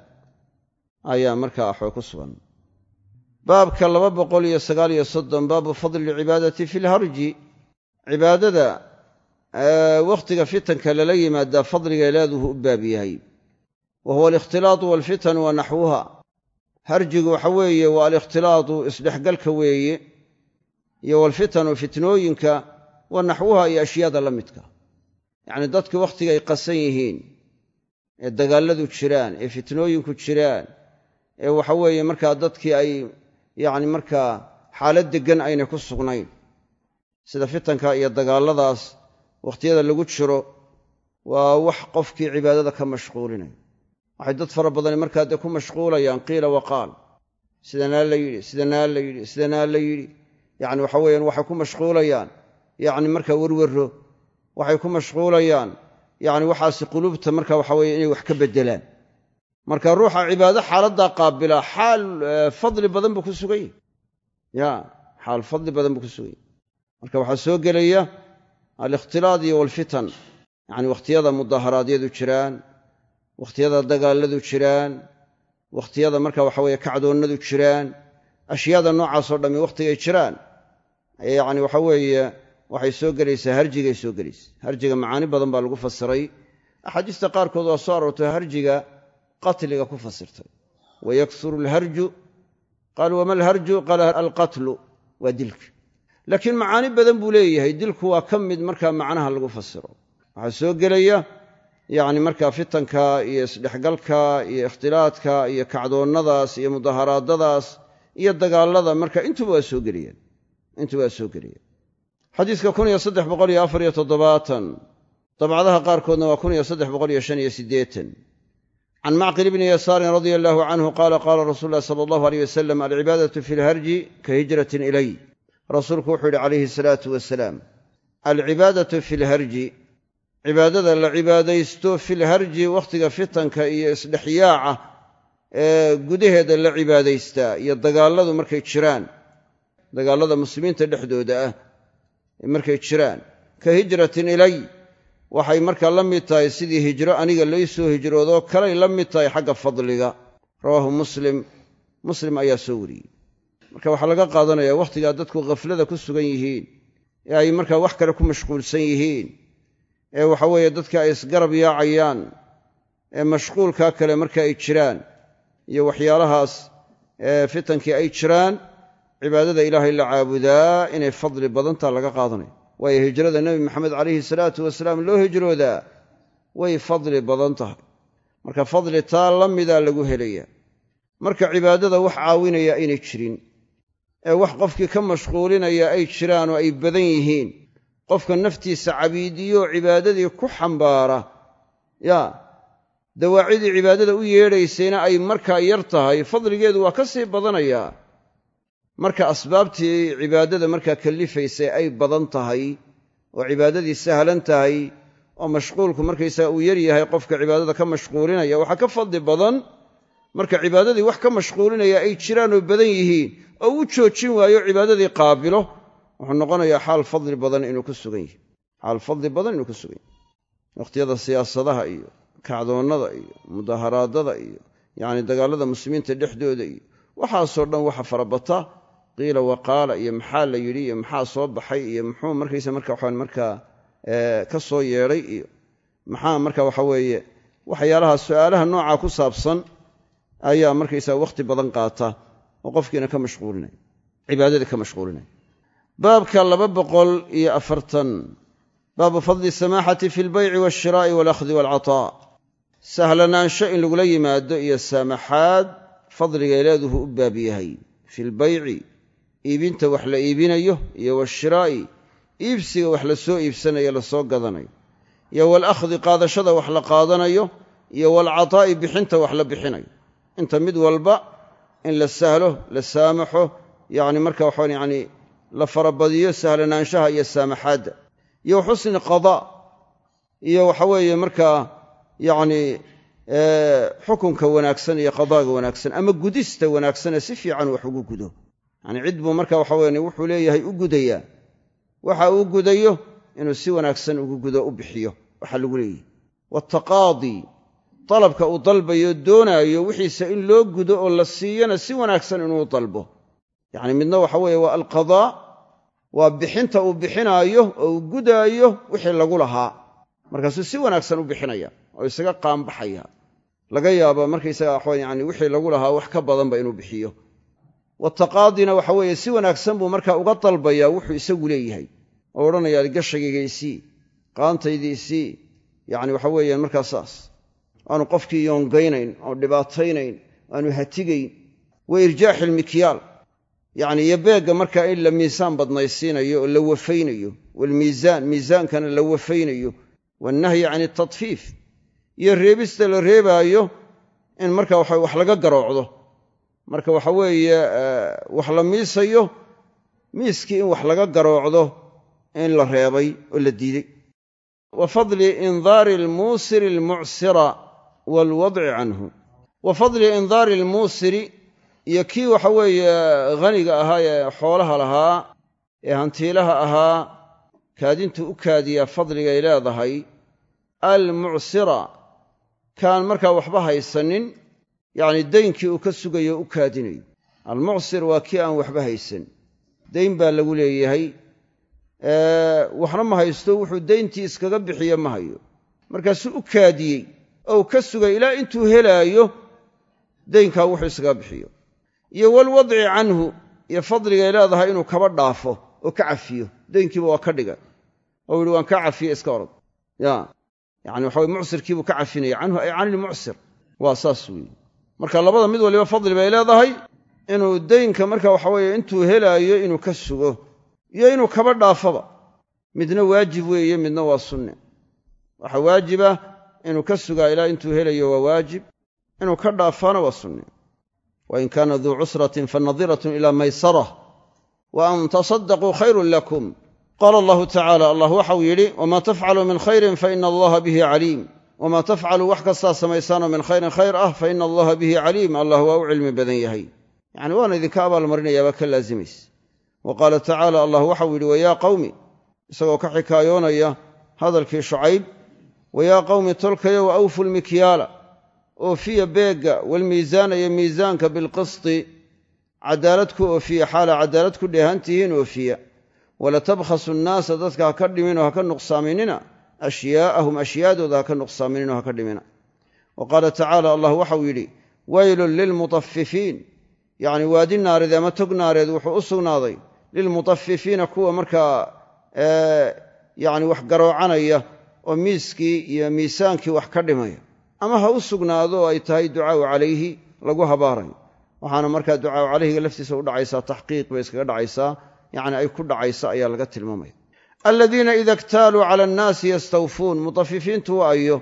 ayaa markaa waxba ku sugan baabka laba boqol iyo sagaal iyo soddon baabu fadli lcibaadati fi lharji cibaadada wakhtiga fitanka lala yimaadaa fadligay leeduhu u baab yahay. Wa huwa alikhtilaatu waalfitanu wa naxwuha. Harjigu waxa weeye waa alikhtilaatu isdhexgalka weeye iyo waalfitanu fitnooyinka wa naxwuha iyo ashyaada la midka. Yacni dadku wakhtigay qasan yihiin ee dagaalladu jiraan ee fitnooyinku jiraan ee waxa weeye markaa dadkii ay yacni markaa xaalad deggan aynay ku sugnayn. Sida fitanka iyo dagaalladaas wakhtiyada lagu jiro waa wax qofkii cibaadada ka mashquulinaya waxay dad fara badani markaa dee ku mashquulayaan qiila waqaal sidanaa la yidhi sidanaa la yidhi sidanaa la yidhi. Yacni waxa weeyaan waxay ku mashquulayaan. Yacni markaa werwerro waxay ku mashquulayaan. Yacni waxaasi quluubta marka waxa weeye inay wax ka beddelaan marka ruuxa cibaado xaaladdaa qaabila xaal fadli badan buu ku sugan ya xaal fadli badan buu ku sugan yahy marka waxaa soo gelaya alikhtilaad iyo walfitan. Yacni wakhtiyada mudaharaadyadu jiraan wakhtiyada dagaalladu jiraan wakhtiyada marka waxa weeye kacdoonnadu jiraan ashyaada noocaasoo dhammi wakhtigay jiraan. Yacni waxa weeye waxay soo gelaysaa harjigay soo gelaysa. Harjiga macaani badan baa lagu fasiray. Axaadiista qaarkood waa soo aroortay harjiga qatliga ku fasirtay. Wayaksuru alharju qaalu wama alharju qaala alqatlu waa dilka. Laakiin macaani badan buu leeyahay dilku waa ka mid markaa macnaha lagu fasiro. Waxaa soo gelaya yacni markaa fitanka iyo isdhexgalka iyo ikhtilaadka iyo kacdoonnadaas iyo mudaharaadadaas iyo dagaallada marka intuba waa soo geliyeen. Intuba waa soo geliyeen. Xadiiska dabcadaha qaarkoodna waa can macqil bni yasaarin radia allaahu canhu qaala qaala rasuulu ulahi sala allahu aleyh wasalam alcibaadatu fi lharji ka hijratin ilay rasuulku wuxuu yidhi calayhi salaatu wasalaam alcibaadatu fi lharji cibaadada la cibaadaysto filharji wakhtiga fitanka iyo isdhexyaaca ee gudaheeda la cibaadaystaa iyo dagaalladu markay jiraan dagaallada muslimiinta dhexdooda ah markay jiraan ka hijratin ilay waxay markaa la mid tahay sidii hijro aniga lay soo hijroodoo kalay la mid tahay xagga fadliga. Rawaahu muslim. Muslim ayaa soo wariyey. Marka waxaa laga qaadanaya wakhtigaa dadku khaflada ku sugan yihiin ee ay markaa wax kale ku mashquulsan yihiin ee waxa weeye dadka ay isgarab yaacayaan ee mashquulkaa kale marka ay jiraan iyo waxyaalahaas ee fitankii ay jiraan cibaadada ilaahay la caabudaa inay fadli badantaa laga qaadanayo waayo hijrada nebi maxamed calayhi salaatu wasalaam loo hijroodaa way fadli badan tahay. Marka fadli taa la midaa lagu helaya. Marka cibaadada wax caawinaya aynay jirin ee wax qofkii ka mashquulinaya ay jiraan oo ay badan yihiin qofka naftiisa cabiidiyo cibaadadii ku xambaara yaa dawaacidii cibaadada u yeedhaysayna ay markaa yar tahay fadligeedu waa ka sii badanayaa marka asbaabtii cibaadada markaa kallifaysay ay badan tahay oo cibaadadii sahlan tahay oo mashquulku markaysaga uu yar yahay qofka cibaadada ka mashquulinaya waxaa ka fadli badan marka cibaadadii wax ka mashquulinaya ay jiraan oo badan yihiin oo u joojin waayo cibaadadii qaabilo wuxuu noqonayaa xaal fadli badan inuu ku sugan yahay. Xaal fadli badan inuu ku sugan yahay. Wakhtiyada siyaasadaha iyo kacdoonnada iyo mudaharaadada iyo yacni dagaallada muslimiinta dhexdooda iyo waxaasoo dhan waxa farabata qiila waqaala iyo maxaa la yidhi iyo maxaa soo baxay iyo muxuu markaysa marka waxaan markaa ka soo yeedhay iyo maxaa marka waxa weeye waxyaalaha su'aalaha noocaa ku saabsan ayaa markaysaa wakhti badan qaata oo qofkiina ka mashquulinaya cibaadadii ka mashquulinaya baabka laba boqol iyo afartan baabu fadli samaaxati fi lbayci waalshiraa'i walakhdi waalcataa sahlanaansho in lagula yimaado iyo saamaxaad fadligay leeduhu u baab yahay fi lbayci iibinta wax la iibinayo iyo washiraa'i iibsiga wax la soo iibsanayo la soo gadanayo. Iyo walakhdi qaadashada wax la qaadanayo iyo waalcataa'i bixinta wax la bixinayo. Inta mid walba in la sahlo la saamaxo yacni marka waxaan yacni la farabadiyo sahlanaanshaha iyo saamaxaadda. Iyo xusni qadaa iyo waxa weeye markaa yacni xukunka wanaagsan iyo qadaaga wanaagsan ama gudista wanaagsane si fiican wax ugu gudo yacni cid buu marka waxa weye wuxuu leeyahay u gudayaa. Waxa uu gudayo inuu si wanaagsan ugu gudo u bixiyo waxaa lagu leeyihi wataqaadi dalabka uu dalbayo doonaayo wixiisa in loo gudo oo la siiyana si wanaagsan inuu dalbo. Yacni midna waxa weeye waa alqadaa waa bixinta uu bixinaayo oo uu gudaayo wixii lagu lahaa. Markaasuu si wanaagsan u bixinaya oo isaga qaanbaxaya. Laga yaaba markaysaga waxawe yani wixii lagu lahaa wax ka badanba inuu bixiyo wataqaadina waxa weeye si wanaagsan buu markaa uga dalbayaa wuxuu isagu leeyahay. Oo odhanayaa gashagayga isii qaantaydii isii yacni waxa weeyaan markaa saas. Aanu qofkii yoongaynayn oo dhibaataynayn aanu hatigayn. Wa irjaaxi ilmikyaal yacni iyo beegga markaa in la miisaan badnaysiinayo oo la wafaynayo. Waalmiisaan miisaankana la wafaynayo. Wannahyi can altadfiif iyo reebista la reebaayo in marka waxa wax laga garoocdo marka waxa weeye wax la miisayo miiskii in wax laga garoocdo in la reebay oo la diiday wa fadli indaari almuusiri almucsira waalwadci canhu. Wa fadli indaari almuusiri iyo kii waxa weeye haniga ahaa ee xoolaha lahaa ee hantiilaha ahaa kaadintu u kaadiyaa fadligay leedahay almucsira. Kaan markaa waxba haysanin yacni daynkii uu ka sugayo u kaadinayo almucsir waa kii aan waxba haysan. Dayn baa lagu leeyahay. Waxna ma haysto wuxuu dayntii iskaga bixiye ma hayo. Markaasuu u kaadiyey. Oo ka sugay ilaa intuu helaayo daynkaa wuxuu iskaga bixiyo. Iyo walwadci canhu iyo fadligay leedahay inuu kaba dhaafo oo ka cafiyo. Daynkiiba waa ka dhiga. Oo yihi waan kaa cafiye iska orod. Ya yani waxa weye mucsirkiibuu ka cafinaya. Canhu ay can ilmucsir waa saas weeye marka labada mid waliba fadli bay leedahay. Inuu daynka marka waxa weeye intuu helaayo inuu ka sugo. Iyo inuu kaba dhaafaba. Midna waajib weeye midna waa sunne. Waxa waajiba inuu ka sugaa ilaa intuu helayo waa waajib. Inuu ka dhaafaana waa sunne. Wain kaana duu cusratin fanadiratun ila maysara wa an tasaddaquu khayrun lakum. Qaala allahu tacala allah waxau yidhi wamaa tafcalu min khayrin faina allaha bihi caliim wamaa tafcalu wax kastaa samaysaanoo min khayrin khayr ah fa ina allaha bihi caliim allah waa u cilmi badan yahay yacni waana idinka abaalmarinayaabaa ka laazimaysa wa qaala tacaala allah waxau yidhi wayaa qawmi isagoo ka xikaayoonaya hadalkii shucayb wayaa qawmi tolkayow awfu lmikyaala oofiya beegga walmiisaana iyo miisaanka bilqisti cadaalad ku oofiya xaala cadaalad ku dheehan tihiin oofiya wala tabkhasu nnaasa dadka ha ka dhiminoo ha ka nuqsaaminina ashyaa'ahum ashyaadooda ha ka nuqsaaminino ha ka dhimina. Wa qaala tacaala allah waxau yidhi weylun lilmutafifiin yacni waadi naareed ama tog naareed wuxuu u sugnaaday lilmutafifiina kuwa markaa yacni wax garoocanaya oo miiskii iyo miisaankii wax ka dhimaya. Ama ha u sugnaado oo ay tahay ducaau calayhi lagu habaarayo. Waxaana markaa ducaau calayhiga laftiisa u dhacaysaa taxqiiq bay iskaga dhacaysaa yacni ay ku dhacaysa ayaa laga tilmaamaya aladiina ida ktaaluu cala annaasi yastawfuun mutafifiintu waa ayo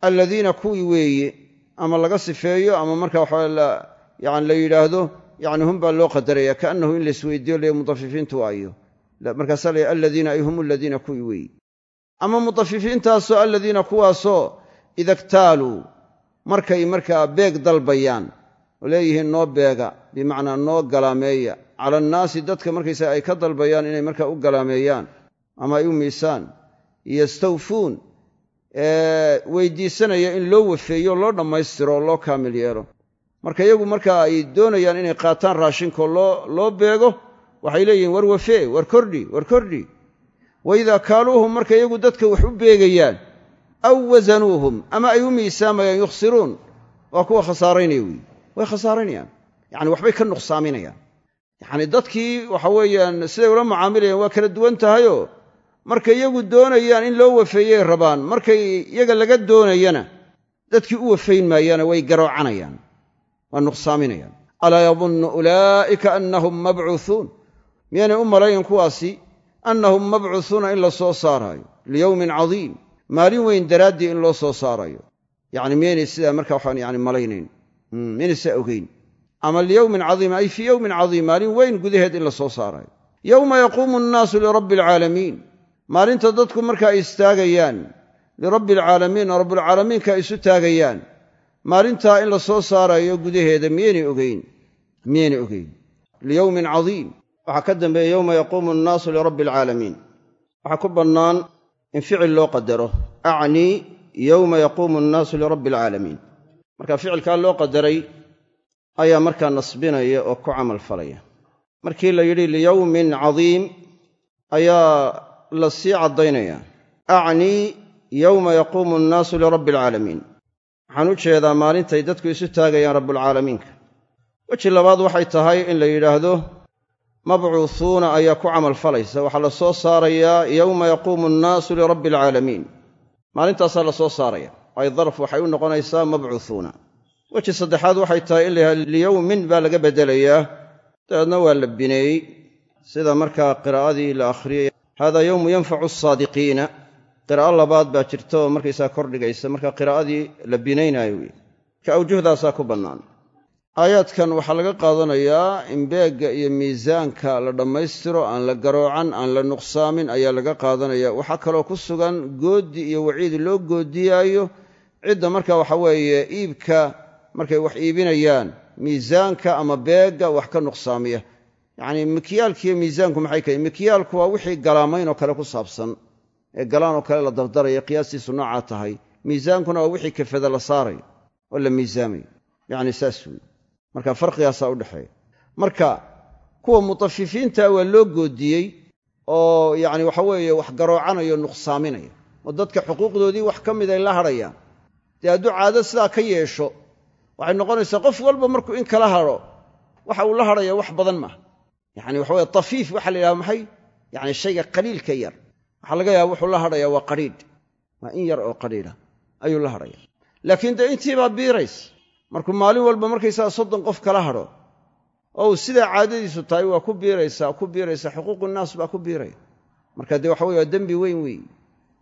aladiina kuwii weeye ama laga sifeeyo ama marka waxaa yani la yidhaahdo yani hum baa loo qadaraya kaannahu in laisweydiiyo le mutafifiintu waa ayo. Markaasaa la aladiina ay hum aladiina kuwii weeye. Ama mutafifiintaasoo aladiina kuwaasoo ida ktaaluu markay markaa beeg dalbayaan oo leeyihiin noo beega bimacnaa noo galaameeya. Cala annaasi dadka markaysaga ay ka dalbayaan inay markaa u galaameeyaan ama ay u miisaan yastawfuun weydiisanaya in loo wafeeyo loo dhammaystiro oo loo kaamil yeelo. Marka iyagu markaa ay doonayaan inay qaataan raashinkoo loo beego waxay leeyihiin war wafee war kordhi war kordhi. Wa idaa kaaluuhum marka iyagu dadka wax u beegayaan aw wasanuuhum ama ay u miisaamayaan yukhsiruun waa kuwa khasaaraynaya weyi way khasaaraynayaan. Yacani waxbay ka nuqsaaminayaan. Yacni dadkii waxa weeyaan siday ula mucaamilayaan waa kala duwan tahayoo markay iyagu doonayaan in loo wafeeyey rabaan markay iyaga laga doonayana dadkii u wafayn maayaana way garoocanayaan waa nuqsaaminayaan. Alaa yadunnu ulaa'ika annahum mabcuuhuun miyaynay u malayn kuwaasi annahum mabcuuhuuna in la soo saaraayo liyowmin cadiim maalin weyn daraaddii in loo soo saarayo. Yacni miyaynay sidaa marka waxaan yani malaynayn miyaynay sidaa ogeyn. Ama liyowmin cadiim ay fii yowmin cadiim maalin weyn gudaheed in la soo saarayo. Yowma yaquumu nnaasu lirabbi alcaalamiin maalinta dadku marka ay istaagayaan lirabbi alcaalamiin oo rabbilcaalamiinka ay isu taagayaan. Maalintaa in la soo saarayo gudaheeda miyaynay ogeyn? Miyaynay ogeyn? Liyowmin cadiim. Waxaa ka dambeeya yowma yaquumu nnaasu lirabbi alcaalamiin waxaa ku bannaan in ficil loo qadaro. Acnii yowma yaquumu annaasu lirabbi alcaalamiin marka ficilkaa loo qadaray ayaa markaa nasbinaya oo ku camal falaya. Markii la yidhi liyowmin cadiim ayaa la sii caddaynaya. Acnii yowma yaquumu annaasu lirabbi alcaalamiin waxaan u jeedaa maalintay dadku isu taagayaan rabbulcaalamiinka weji labaad waxay tahay in la yidhaahdo mabcuuhuuna ayaa ku camal falaysa. Waxaa la soo saarayaa yowma yaquumu annaasu lirabbi alcaalamiin maalintaasaa la soo saaraya. Ay darf waxay u noqonaysaa mabcuuhuuna weji saddexaad waxay tahay in la yidhahdo liyowmin baa laga beddelayaa dabeedna waa la bineeyey sida markaa qiraa'adii la akhriyey hada yowmu yanfacu asaadiqiina qiraa'o labaad baa jirta oo markaysaa kordhigaysa marka qiraa'adii la binaynaayo wey ka awjuhdaasaa ku bannaan aayaadkan waxaa laga qaadanayaa in beegga iyo miisaanka la dhammaystiro aan la garoocan aan la nuqsaamin ayaa laga qaadanaya waxaa kaloo ku sugan gooddi iyo waciid loo goodiyaayo cidda marka waxa weeye iibka markay wax iibinayaan miisaanka ama beegga wax ka nuqsaamiya yacnii mikyaalkiiyo miisaanku maxay kahiin mikyaalku waa wixii galaamayn oo kale ku saabsan. Ee galaan oo kale la dardaraya qiyaastiisu noocaa tahay. Miisaankuna waa wixii kafada la saaray oo la miisaamay. Yacni saas weeye. Marka farqigaasaa u dhexeeya. Marka kuwa mutafifiinta waa loo goodiyey oo yacni waxa weeye wax garoocanaya o nuqsaaminaya. Oo dadka xuquuqdoodii wax ka mid ay la hadhayaan. Dee hadduu caado sidaa ka yeesho waxay noqonaysaa qof walba markuu in kala hadho waxa uu la hadhaya wax badan maaha yacni waxa weye tafiif waxa la yidhaha maxay? Yacni shayga qaliilka yar. Waxaa laga yaaba wuxuu la hadhayaa waa qadhiidh waa in yar oo qadhiidha ayuu la hadhaya laakiin dee intiibaa biirays. Markuu maalin walba markaysaa soddon qof kala hadho oo uu sidaa caadadiisu tahay waa ku biiraysaa ku biiraysaa xuquuqu nnaas baa ku biiraya. Marka dee waxa weye waa dembi weyn weeye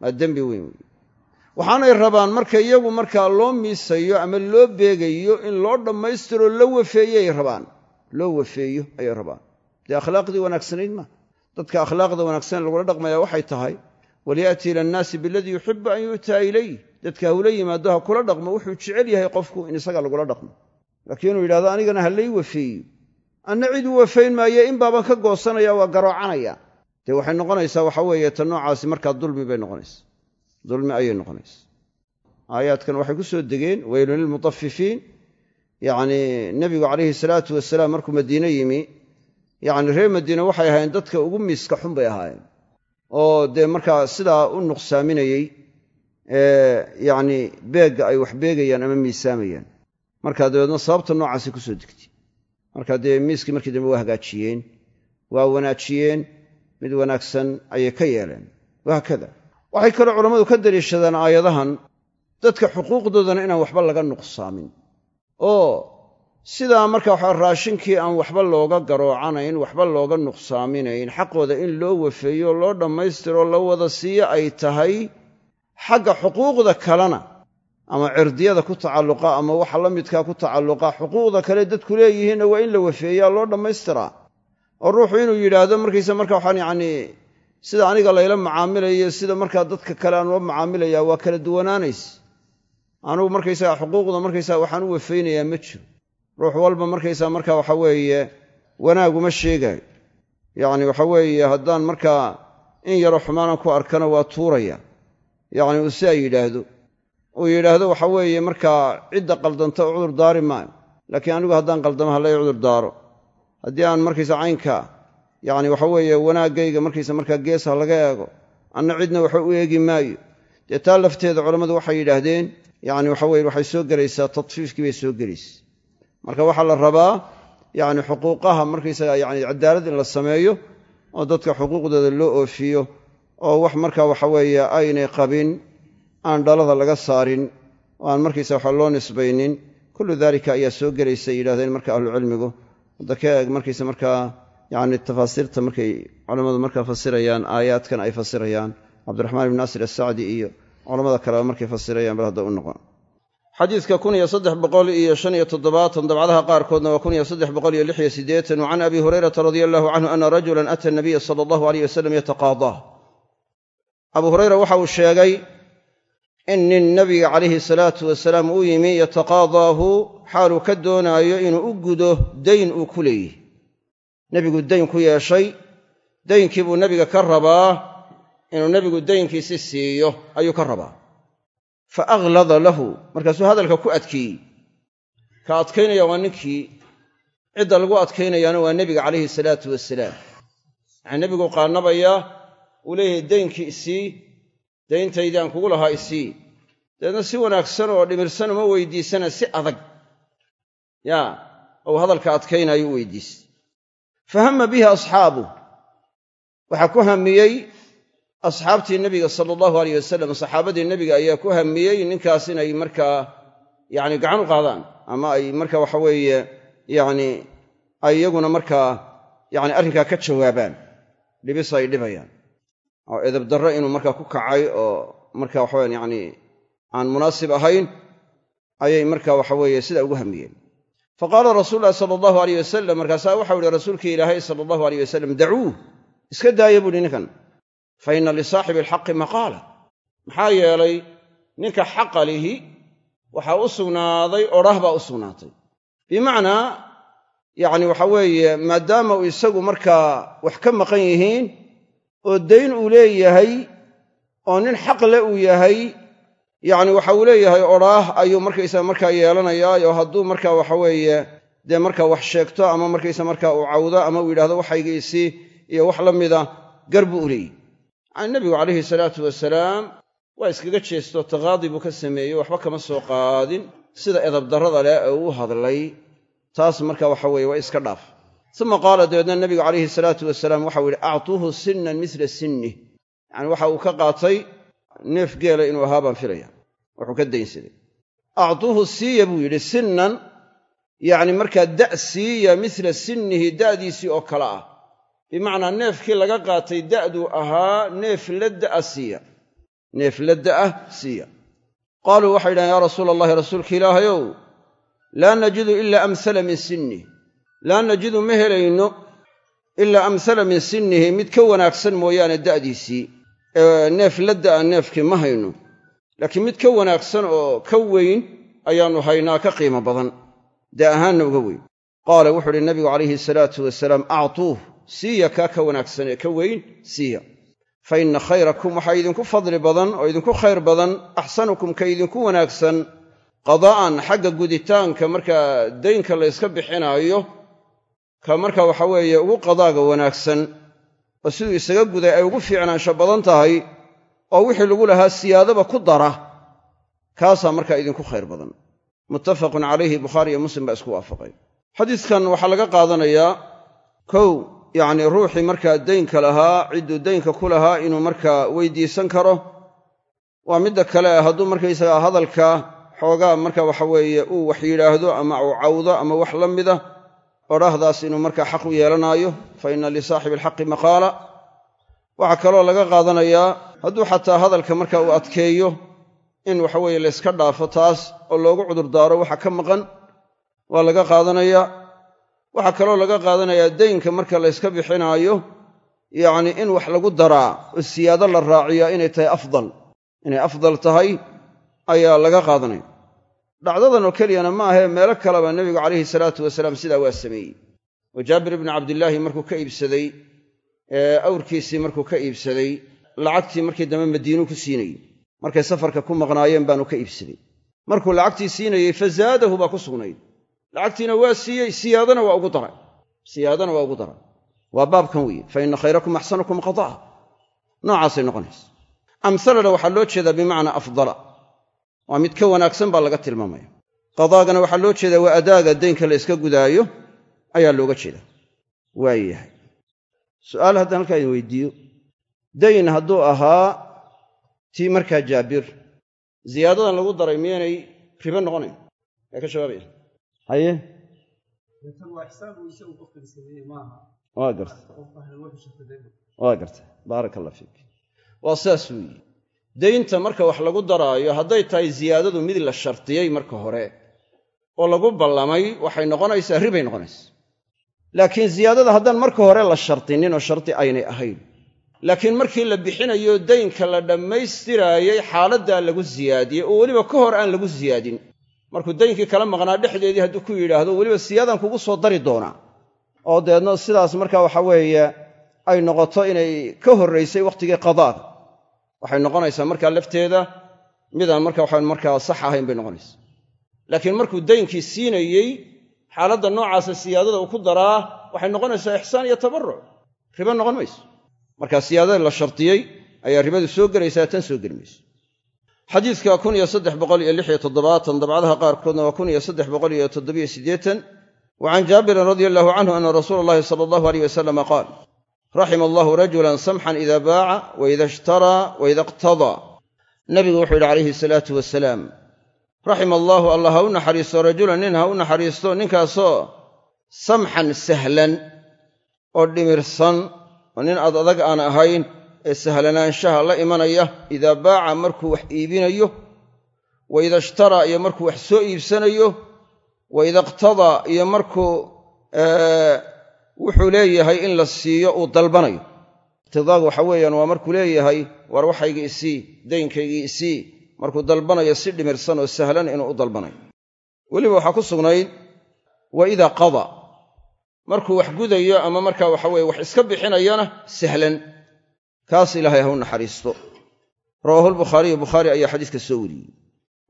waa dembi weyn weeye waxaanay rabaan marka iyagu markaa loo miisayo ama loo beegayo in loo dhammaystiro la wafeeyey rabaan. Loo wafeeyo ayay rabaan dee akhlaaqdii wanaagsanayd maa dadka akhlaaqda wanaagsan lagula dhaqmaya waxay tahay walyaati ila annaasi biladii yuxibu an yu'taa ilayh dadka hawla yimaado ha kula dhaqmo wuxuu jecel yahay qofku in isaga lagula dhaqmo. Laakiin inuu yidhahdo anigana ha lay wafeeyo anna cid wafayn maaye in baaban ka goosanaya waa garoocanaya. Dee waxay noqonaysaa waxa weeye ta noocaasi markaa dulmi bay noqonaysaa. Dulmi ayay noqonaysaa. Aayaadkan waxay ku soo degeen weylun lilmutafifiin yacnii nebigu calayhi salaatu wasalaam markuu madiine yimi yacni reer madiine waxay ahaayeen dadka ugu miiska xun bay ahaayeen. Oo dee markaa sidaa u nuqsaaminayey yacni beegga ay wax beegayaan ama miisaamayaan. Markaa dabeedna sababta noocaasi ku soo degtay. Marka dee miiskii markii dambe waa hagaajiyeen waa wanaajiyeen mid wanaagsan ayay ka yeeleen. Wahaakada waxay kaloo culammadu ka daliishadaan aayadahan dadka xuquuqdoodana inaan waxba laga nuqsaamin. Oo sidaa marka waxa raashinkii aan waxba looga garoocanayn waxba looga nuqsaaminayn xaqooda in loo wafeeyo loo dhammaystiro la wada siiyo ay tahay xagga xuquuqda kalena ama cirdiyada ku tacalluqa ama waxa la midkaa ku tacalluqa xuquuqda kale dadku leeyihiinna waa in la wafeeyaa loo dhammaystiraa oo ruuxu inuu yidhaahdo markaysa marka waxaan yacnii sida aniga layla macaamilayo sida markaa dadka kale aan ula macaamilayaa waa kala duwanaanays. Anugu markaysaga xuquuqda markaysaga waxaan u wafaynayaa ma jiro ruux walba markaysaa marka waxa weeye wanaaguma sheegaayo yacni waxa weeye haddaan markaa in yaroo xumaanan ku arkana waa tuuraya. Yacni uu sidaa yidhaahdo. Uu yidhaahdo waxa weeye markaa cidda qaldanta u cudur daari maayo. Laakiin anigu haddaan qaldamo hallay cudur daaro. Haddii aan markaysa caynka yacni waxa weeye wanaaggayga markaysa markaa geesa laga eego anna cidna waxa u eegi maayo. Dee taa lafteeda culammadu waxay yidhaahdeen yacni waxa weye waxay soo gelaysaa tadfiifkii bay soo gelaysa marka waxaa la rabaa yacni xuquuqaha markaysaga yacni cadaalad in la sameeyo oo dadka xuquuqdooda loo oofiyo oo wax marka waxa weeye aynay qabin aan dhalada laga saarin oo aan markaysa waxa loo nisbaynin kullu daalika ayaa soo gelaysa yidhahdeen marka ahlucilmigu hadda ka eeg markaysa markaa yacni tafaasiirta markay culammadu markaa fasirayaan aayaadkan ay fasirayaan. Cabdiraxmaan ibn naasir assacdi iyo culamada kaleba markay fasirayaan bal hadda u noqon xadiidka dabcadaha qaarkoodna waa can abi hurayrata radia allahu canhu ana rajulan ata anabiya sala allahu aleyh wasalam yataqaadaa abu hurayra waxa uu sheegay in nin nabiga calayhi salaatu wasalaam u yimi yataqaadaahu xaaluu ka doonaayo inuu u gudo dayn uu ku leeyihi nebigu dayn ku yeeshay daynkii buu nebiga ka rabaa inuu nebigu daynkiisi siiyo ayuu ka rabaa fa aghlada lahu. Markaasuu hadalka ku adkeeyey. Ka adkaynaya waa ninkii. Cidda lagu adkaynayaana waa nebiga calayhi salaatu wasalaam yacanii nebigu qaanabayaa uu leeyahay daynkii isii dayntaydii aan kugu lahaa isii. Dabeedna si wanaagsan oo dhimirsan uma weydiisana si adag. Yaa ou hadalka adkaynayo u weydiistay fahama bihi asxaabuh waxaa ku hamiyey asxaabtii nebiga sala allahu aleyh wasalam saxaabadii nebiga ayaa ku hamiyey ninkaas inay markaa yacni gacan u qaadaan. Ama ay marka waxa weeye yacni ay iyaguna markaa yacni arrinkaa ka jawaabaan dhibis ay dhibayaan. Oo edabdarro inuu markaa ku kacay oo marka waxaweyan yacni aan munaasib ahayn ayay marka waxa weeye sidaa ugu hamiyeen. Fa qaala rasuulu llahi sala allahu aleyh wasalam markaasaa waxau ihi rasuulkii ilaahay sala allahu aleyh wasalam dacuuh iska daaya buuhi ninkan fa inna lisaaxibi alxaqi maqaala maxaa yeelay ninka xaqa lihi waxaa u sugnaaday odhah baa u sugnaatay. bimacnaa yacni waxa weeye maadaama uu isagu markaa wax ka maqan yihiin oo dayn uu leeyahay oo nin xaq le uu yahay yacni waxa uu leeyahay odhaah ayuu markaysaa markaa yeelanayaa oo hadduu marka waxa weeye dee markaa wax sheegto ama markaysa markaa uu cawdo ama uu yidhahdo waxaygiisii iyo wax la mida gar buu u leeyihi nebigu calayhi salaatu wasalaam waa iskaga jeesto taqaadi buu ka sameeyey waxba kama soo qaadin. Sida edabdarrada leh ee uu hadlay taas marka waxa weeye waa iska dhaaf. Uma qaala dabeedna nebigu calayhi salaatu wasalaam waxau yidhi actuuhu sinnan mila sinnih yacani waxa uu ka qaatay neef geela inuu ahaa baan filaya wuxuu ka daynsaday actuuhu siiya buu yidhi sinnan. Yacni markaa da' siiya mila sinnihi da'diisii oo kale ah bimacnaa neefkii laga qaatay da'duu ahaa neef la da'a siiya. Neef la da'ah siiya. Qaaluu waxay yidhahen yaa rasuula allahi rasuulka ilaahayow laa najidu ilaa amhala min sinnih laa najidu ma helayno ilaa amhala min sinnihi mid ka wanaagsan mooyaane da'diisii. Ee neef la da'a neefkii ma hayno. Laakiin mid ka wanaagsan oo ka weyn ayaannu haynaa ka qiimo badan. Da' ahaanna uga weyn. Qaala wuxuu uhi nabigu calayhi salaatu wasalaam actuuh siiya kaa ka wanaagsan ee ka weyn siiya. Fa inna khayrakum waxaa idinku fadli badan oo idinku khayr badan axsanukum ka idinku wanaagsan. Qadaa'an xagga guditaanka markaa daynka la yska bixinaayo ka marka waxa weeye ugu qadaaga wanaagsan. Oo siduu isaga guday ay ugu fiicnaansho badan tahay oo wixii lagu lahaa siyaadaba ku dara. Kaasaa markaa idinku khayr badan. Muttafaqun calayhi bukhaari iyo muslim baa isku waafaqay. Xadiiskan waxaa laga qaadanayaa kow yacnii ruuxii markaa daynka lahaa cidduu daynka ku lahaa inuu markaa weydiisan karo. Waa midda kale hadduu markaysagaa hadalka xoogaa marka waxa weeye uu wax yidhaahdo ama uu cawdo ama wax la mida odhaahdaas inuu markaa xaq u yeelanaayo fa inna lisaaxibi alxaqi maqaala. Waxaa kaloo laga qaadanayaa hadduu xataa hadalka marka uu adkeeyo in waxaweeye layska dhaafo taas oo loogu cudurdaaro waxa ka maqan waa laga qaadanayaa waxaa kaloo laga qaadanayaa daynka marka layska bixinaayo yacni in wax lagu daraa oo siyaado la raaciyaa inay tahay afdal. Inay afdal tahay ayaa laga qaadanaya. Dhacdadan oo keliyana ma ahee meelo kaleba nebigu calayhi salaatu wasalaam sidaa waa sameeyey. Oo jaabir ibnu cabdillaahi markuu ka iibsaday awrkiisii markuu ka iibsaday lacagtii markii dambe madiinuu ku siinayey. Markay safarka ku maqnaayeen baanu ka iibsaday. Markuu lacagtii siinayey fa zaadahu baa ku sugnayd lacagtiina waa siiyey siyaadana waa ugu daray. Siyaadana waa ugu daray. Waa baabkan weeye. Fa inna khayrakum axsanukum qadaa noocaasay noqonaysa. Amhalana waxaa loo jeedaa bimacnaa afdala. Waa mid ka wanaagsan baa laga tilmaamaya. Qadaagana waxaa loo jeedaa waa adaaga daynka la yska gudaayo ayaa looga jeedaa. Waayahay su'aal haddaan halkaa idin weydiiyo. Dayn hadduu ahaa tii markaa jaabir ziyaadadan lagu daray miyaynay ribo noqonayn? Yaa ka jawaabaya haye waa garta. Waa garta. Baaraka allah fiik waa sidaas weeye daynta marka wax lagu daraayo hadday tahay ziyaadadu mid la shartiyey marka hore oo lagu ballamay waxay noqonaysaa ribay noqonaysaa. Laakiin ziyaadada haddaan marka hore la shartinin oo sharti aynay ahayn laakiin markii la bixinayo daynka la dhammaystiraayey xaaladdaa lagu siyaadiyey oo weliba ka hor aan lagu siyaadin markuu daynkii kala maqnaa dhexdeedii hadduu ku yidhaahdo weliba siyaadaan kugu soo dari doonaa oo deedna sidaas marka waxa weeye ay noqoto inay ka horraysay wakhtigii qadaaga waxay noqonaysaa markaa lafteeda midaan marka waxaan markaa sax ahayn bay noqonaysaa. Laakiin markuu daynkii siinayey xaaladda noocaasa siyaadada uu ku daraa waxay noqonaysaa ixsaan iyo tabarruc. Ribo noqon mayso. Markaa siyaadada la shardiyey ayaa ribadu soo gelaysaa tan soo geli mayso xadiidka kun iyo saddex boqol iyo lix iyo toddobaatan dabcadaha qaarkoodna waa kun iyo saddex boqol iyo toddobiyo siddeetan. Wa can jaabirin radia allahu canhu ana rasuula allahi sala allahu aleyh wasalama qaal raxima allahu rajulan samxan ida baaca wa ida ishtaraa wa ida iqtadaa wuxuu yidhi calayhi salaatu wasalaam raxima allaahu allah ha u naxariisto rajulan nin ha u naxariisto ninkaasoo samxan sahlan oo dhimirsan oo nin ad adag aan ahayn ee sahlanaanshaha la imanaya idaa baaca markuu wax iibinayo wa ida ishtaraa iyo markuu wax soo iibsanayo wa ida iqtadaa iyo markuu wuxuu leeyahay in la siiyo uu dalbanayo. Iqtidaagu waxa weeyaan waa markuu leeyahay war waxaygii isii daynkaygii isii markuu dalbanayo si dhimirsan oo sahlan inuu u dalbanayo. Weliba waxaa ku sugnayd wa idaa qada. Markuu wax gudayo ama markaa waxa weye wax iska bixinayana sahlan kaas ilaahay ha u naxariisto. Rawaahu lbukhaariyu bukhaari ayaa xadiiska soo wariyey.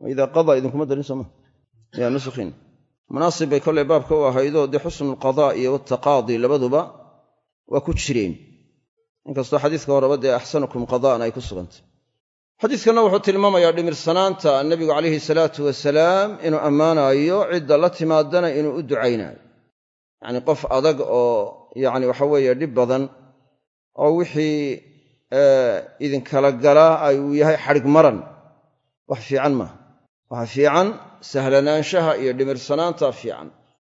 Wa idaa qada idinkuma darin sooma ya nusukhin munaasib bay kollay baabka u ahaydoo dee xusnu alqadaa iyo wataqaadi labaduba waa ku jireen. Inkastoo xadiiska horeba dee axsanukum qada'an ay ku sugantay. Xadiiskanna wuxuu tilmaamayaa dhimirsanaanta nebigu calayhi salaatu wasalaam inuu ammaanaayo cidda la timaadana inuu u ducaynaayo yacnii qof adag oo yacni waxa weeye dhib badan oo wixii idinkala galaa ay yahay xadhig maran. Wax fiican maaha waxa fiican sahlanaanshaha iyo dhimirsanaanta fiican.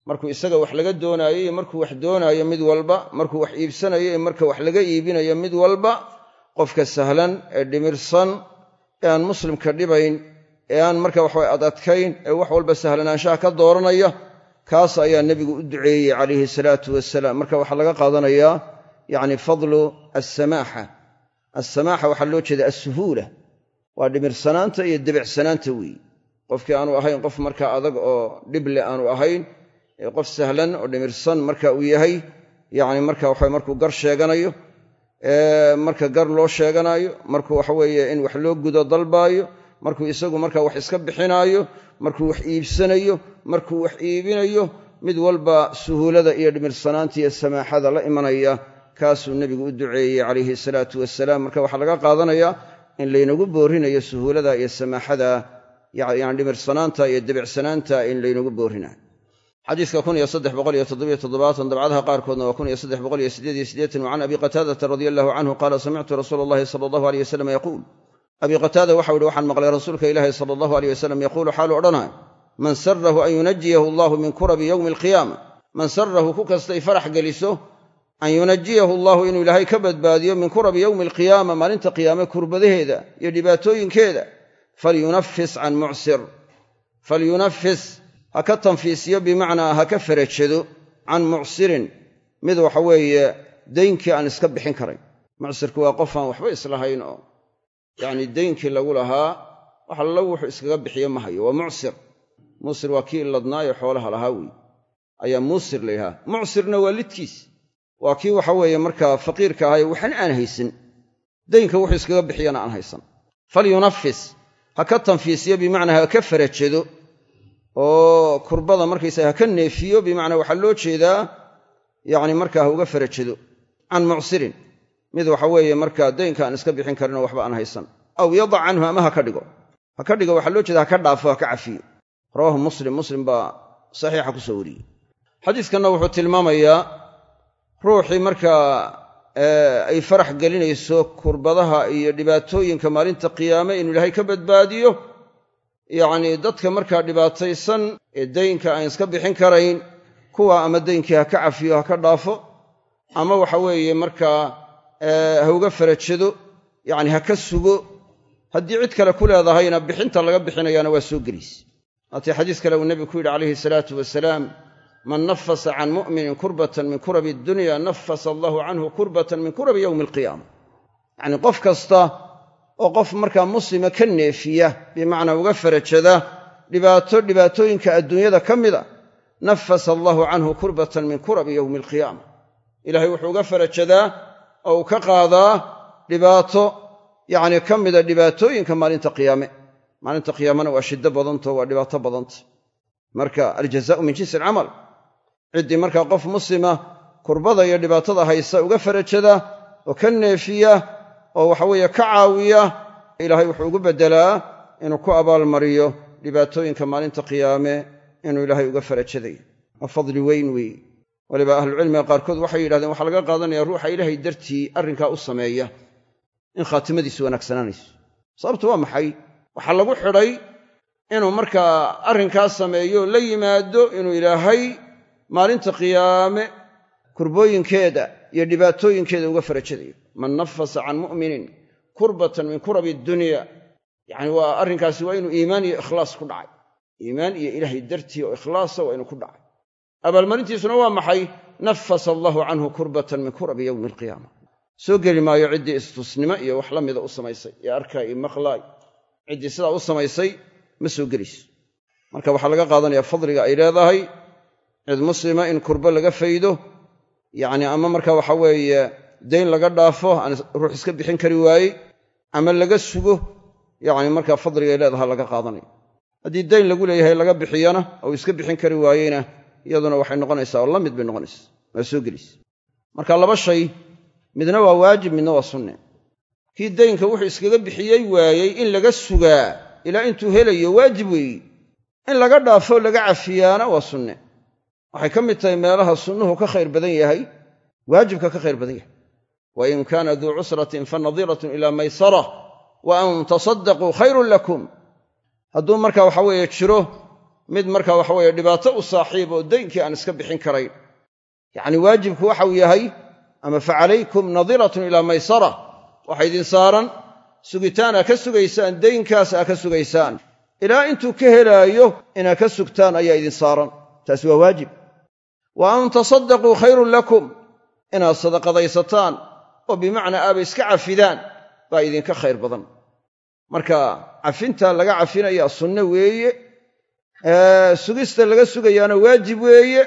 Markuu isaga wax laga doonaayo iyo markuu wax doonaayo mid walba markuu wax iibsanayo iyo marka wax laga iibinayo mid walba qofka sahlan ee dhimirsan ee aan muslimka dhibayn ee aan marka waxawe adadkayn ee wax walba sahlanaanshaha ka dooranaya kaas ayaa nebigu u duceeyey calayhi salaatu wasalaam marka waxaa laga qaadanayaa yacni fadlu assamaaxa assamaaxa waxaa loo jeeda assuhuula. Waa dhimirsanaanta iyo debicsanaanta weeye qofkii aanu ahayn qof markaa adag oo dhible aanu ahayn qof sahlan oo dhimirsan marka uu yahay yacni marka waxa markuu gar sheeganayo marka gar loo sheeganaayo markuu waxaweeye in wax loo gudo dalbaayo markuu isagu marka wax iska bixinaayo markuu wax iibsanayo markuu wax iibinayo mid walba suhuulada iyo dhimirsanaanta iyo samaaxada la imanaya kaasuu nebigu u duceeyey calayhi salaatu wasalaam marka waxaa laga qaadanayaa in laynagu boorinayo suhuulada iyo samaaxada yani dhimirsanaanta iyo debicsanaanta in laynagu boorinayo xadiiska dabcadaha qaarkoodna waa can abi qataadata radia allahu canhu qaala samictu rasuula allahi sala allahu aleyh wasalam yaquul. Abi qataada waxau ihi waxaan maqlay rasuulka ilaahi sala allahu aleyh wasalam yaquulu xaalu odhanaya man sarahu an yunajiyahu allahu min kurabi yowmi alqiyaama man sarahu ku kastay farax geliso an yunajiyahu allahu inuu ilaahay ka badbaadiyo min kurabi yowmi alqiyaama maalinta qiyaame kurbadaheeda iyo dhibaatooyinkeeda. Falyunafis can mucsir. Falyunafis ha ka tanfiisiyo bimacnaa ha ka farajado can mucsirin. Mid waxa weeye daynkii aan iska bixin karayn mucsirku waa qof aan waxba islahayn oo yacni daynkii lagu lahaa wax alla wuxuu iskaga bixiyo ma hayo. Waa mucsir. Muusir waa kii ladnaayo xoolaha lahaa weeye ayaa muusir la mucsirna waa lidkiis waa kii waxa weeye markaa faqiirka ahayo waxna aan haysan daynka wuxuu iskaga bixiyana aan haysan. Falyunafis ha ka tanfiisiyo bimacnaa ha ka farajado oo kurbada markaysaga ha ka neefiyo bimacnaa waxaa loo jeedaa yacni markaa ha uga farajado can mucsirin. Mid waxa weeye markaa daynka aan iska bixin karinoo waxba aan haysan. Aw yadac canhu ama ha ka dhigo. Ha ka dhigo waxaa loo jeeda ha ka dhaafo ha ka cafiyo. Rawaahu muslim. Muslim baa saxiixa ku soo wariyey. Xadiiskanna wuxuu tilmaamayaa ruuxii markaa ay farax gelinayso kurbadaha iyo dhibaatooyinka maalinta qiyaame inuu ilaahay ka badbaadiyo yacnii dadka markaa dhibaataysan ee daynka aan iska bixin karayn kuwa ama daynkii ha ka cafiyo ha ka dhaafo ama waxa weeye markaa ha uga farajado yacni ha ka sugo haddii cid kale ku leedahayna bixinta laga bixinayaana waa soo gelaysa waatii xadiis kale uu nebigu ku yidhi calayhi salaatu wasalaam man nafasa can mu'minin kurbatan min kurabi addunya nafasa allahu canhu kurbatan min kurabi yowmi alqiyaama. Yacnii qof kasta oo qof markaa muslima ka neefiya bimacnaa uga farajada dhibaato dhibaatooyinka adduunyada ka mida nafasa allahu canhu kurbatan min kurabi yowmi alqiyaama. Ilaahay wuxuu uga farajadaa oo uu ka qaadaa dhibaato yacni ka mida dhibaatooyinka maalinta qiyaame. Maalinta qiyaamena waa shiddo badanta waa dhibaato badanta marka min jinsi alcamal ciddii markaa qof muslima kurbada iyo dhibaatada haysa uga farajada oo ka neefiya oo waxaweeye ka caawiya ilaahay wuxuu ugu beddelaa inuu ku abaalmariyo dhibaatooyinka maalinta qiyaame inuu ilaahay uga farajaday waa fadli weyn weeye waliba ahlucilmiga qaarkood waxay yidhahdeen waxaa laga qaadanaya ruuxa ilaahay dartii arrinkaa u sameeya in khaatimadiisu wanaagsanaanayso. Sababtu waa maxay? Waxaa lagu xidhay inuu markaa arrinkaa sameeyo la yimaado inuu ilaahay maalinta qiyaame kurbooyinkeeda iyo dhibaatooyinkeeda uga farajadayo. Man nafasa can mu'minin kurbatan min kurabi dunya yacni waa arrinkaasi waa inuu iimaan iyo ikhlaas ku dhacay. Iimaan iyo ilaahay dartii oo ikhlaasa waa inuu ku dhacay. Abaalmarintiisuna waa maxay? Nafasa allahu canhu kurbatan min kurabi yowmi alqiyaama soo geli maayo ciddii istusnimo iyo wax la mida u samaysay ee arkaa iyo maqlaay. Ciddii sidaa u samaysay ma soo gelayso marka waxaa laga qaadanayaa fadliga ay leedahay cid muslima in kurbo laga faydo yacni ama marka waxa weeye dayn laga dhaafo aan ruux iska bixin kari waayey ama laga sugo yacni markaa fadligay leedaha laga qaadanayo haddii dayn lagu leeyahay laga bixiyana ou iska bixin kari waayeyna iyaduna waxay noqonaysaa oo la mid bay noqonaysaa waa soo gelaysa marka laba shay midna waa waajib midna waa sunne. Kii daynka wuxuu iskaga bixiyey waayey in laga sugaa ilaa intuu helayo waajib weeyi. In laga dhaafo laga cafiyaana waa sunne waxay ka mid tahay meelaha sunnuhu ka khayr badan yahay waajibka ka khayr badan yahay. Wa in kaana duu cusratin fa nadiratun ilaa maysara wa an tasaddaquu khayrun lakum. Hadduu marka waxa weeye jiro mid marka waxa weeye dhibaato u saaxiib oo daynkii aan iska bixin karayn. Yacni waajibku waxau yahay ama fa calaykum nadiratun ilaa maysara waxa idin saaran sugitaan aa ka sugaysaan daynkaas aa ka sugaysaan. Ilaa intuu ka helaayo inaad ka sugtaan ayaa idin saaran taasi waa waajib. Wa an tasaddaquu khayrun lakum inaad sadaqadaysataan oo bimacnaa aaba iska cafidaan baa idinka khayr badan. Marka cafinta laga cafinayaa sunne weeye sugista laga sugayaana waajib weeye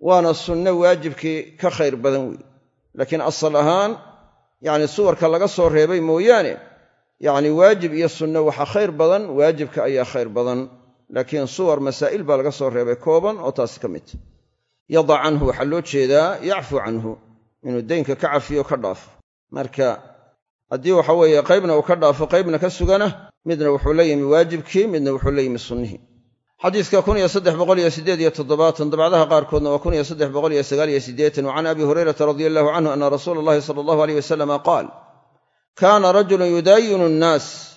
waana sunne waajibkii ka khayr badan weeye. Laakiin asal ahaan yacni suwarka laga soo reebay mooyaane yacni waajib iyo sunne waxa khayr badan waajibka ayaa khayr badan laakiin suwar masaa'il baa laga soo reebay kooban oo taasi ka mid. Ta yada canhu waxaa loo jeedaa yacfu canhu inuu deynka ka cafiyo ka dhaafo. Marka haddii waxa weeye qaybna uu ka dhaafo qaybna ka sugana midna wuxuu la yimi waajibkii midna wuxuu la yimi sunnihii xadiiska dabcdaha qaarkoodna waa can abi hurayrata radi allahu canhu ana rasuula allahi sala allahu aleyh wasalama qaal kaana rajulun yudaayinu nnaas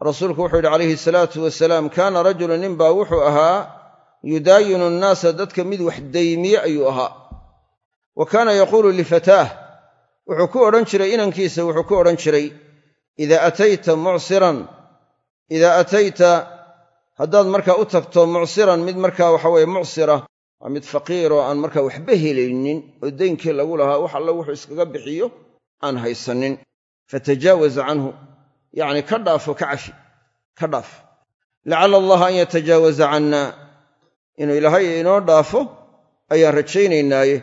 rasuulku wuxuu yidhi calayhi salaatu wasalaam kaana rajulun ninbaa wuxuu ahaa yudaayinu nnaasa dadka mid wax daymiye ayuu ahaa. Wa kaana yaquulu lifataah wuxuu ku odhan jiray inankiisa wuxuu ku odhan jiray idaa atayta mucsiran idaa atayta haddaad markaa u tagto mucsiran mid markaa waxa weye mucsira waa mid faqiir oo aan markaa waxba helaynin oo deynkii lagu lahaa wax alla wuxuu iskaga bixiyo aan haysanin. Fatajaawaz canhu yacni ka dhaafo ka cafi ka dhaaf. Lacala allaha an yatajaawaza canna. Inuu ilaahay inoo dhaafo ayaan rajaynaynaaye.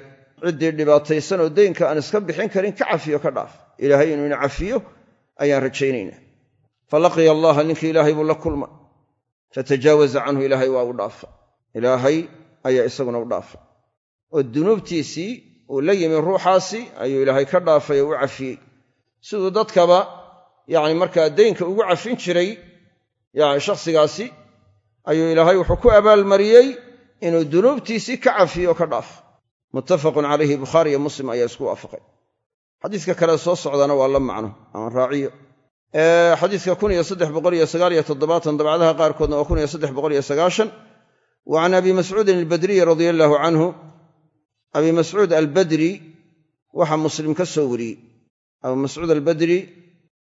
Ciddii dhibaataysan oo deynka aan iska bixin karin ka cafiyo ka dhaaf. Ilaahay inuu ina cafiyo ayaan rajaynaynaa. Falaqiya allaha ninkii ilaahay buu la kulma. Fatajaawaza canhu ilaahay waa u dhaafa. Ilaahay ayaa isaguna u dhaafa. Oo dunuubtiisii uu la yimi ruuxaasi ayuu ilaahay ka dhaafay oo u cafiyey. Siduu dadkaba yacni markaa deynka ugu cafin jiray yani shakhsigaasi ayuu ilaahay wuxuu ku abaalmariyey inuu dunuubtiisii ka cafiyo ka dhaafo muttafaqun calayhi bukhaari iyo muslim ayaa isku waafaqay. Xadiiska kale soo socdaana waa la macno ama raaciyo. Xadiiska kun iyo saddex boqol iyo sagaal iyo toddobaatan dabcdaha qaarkoodna waa kun iyo saddex boqol iyo sagaashan. Wa can abi mascuudin albadriyi radia allaahu canhu abi mascuud albadri waxaa muslim ka soo wariyey. Abu mascuud albadri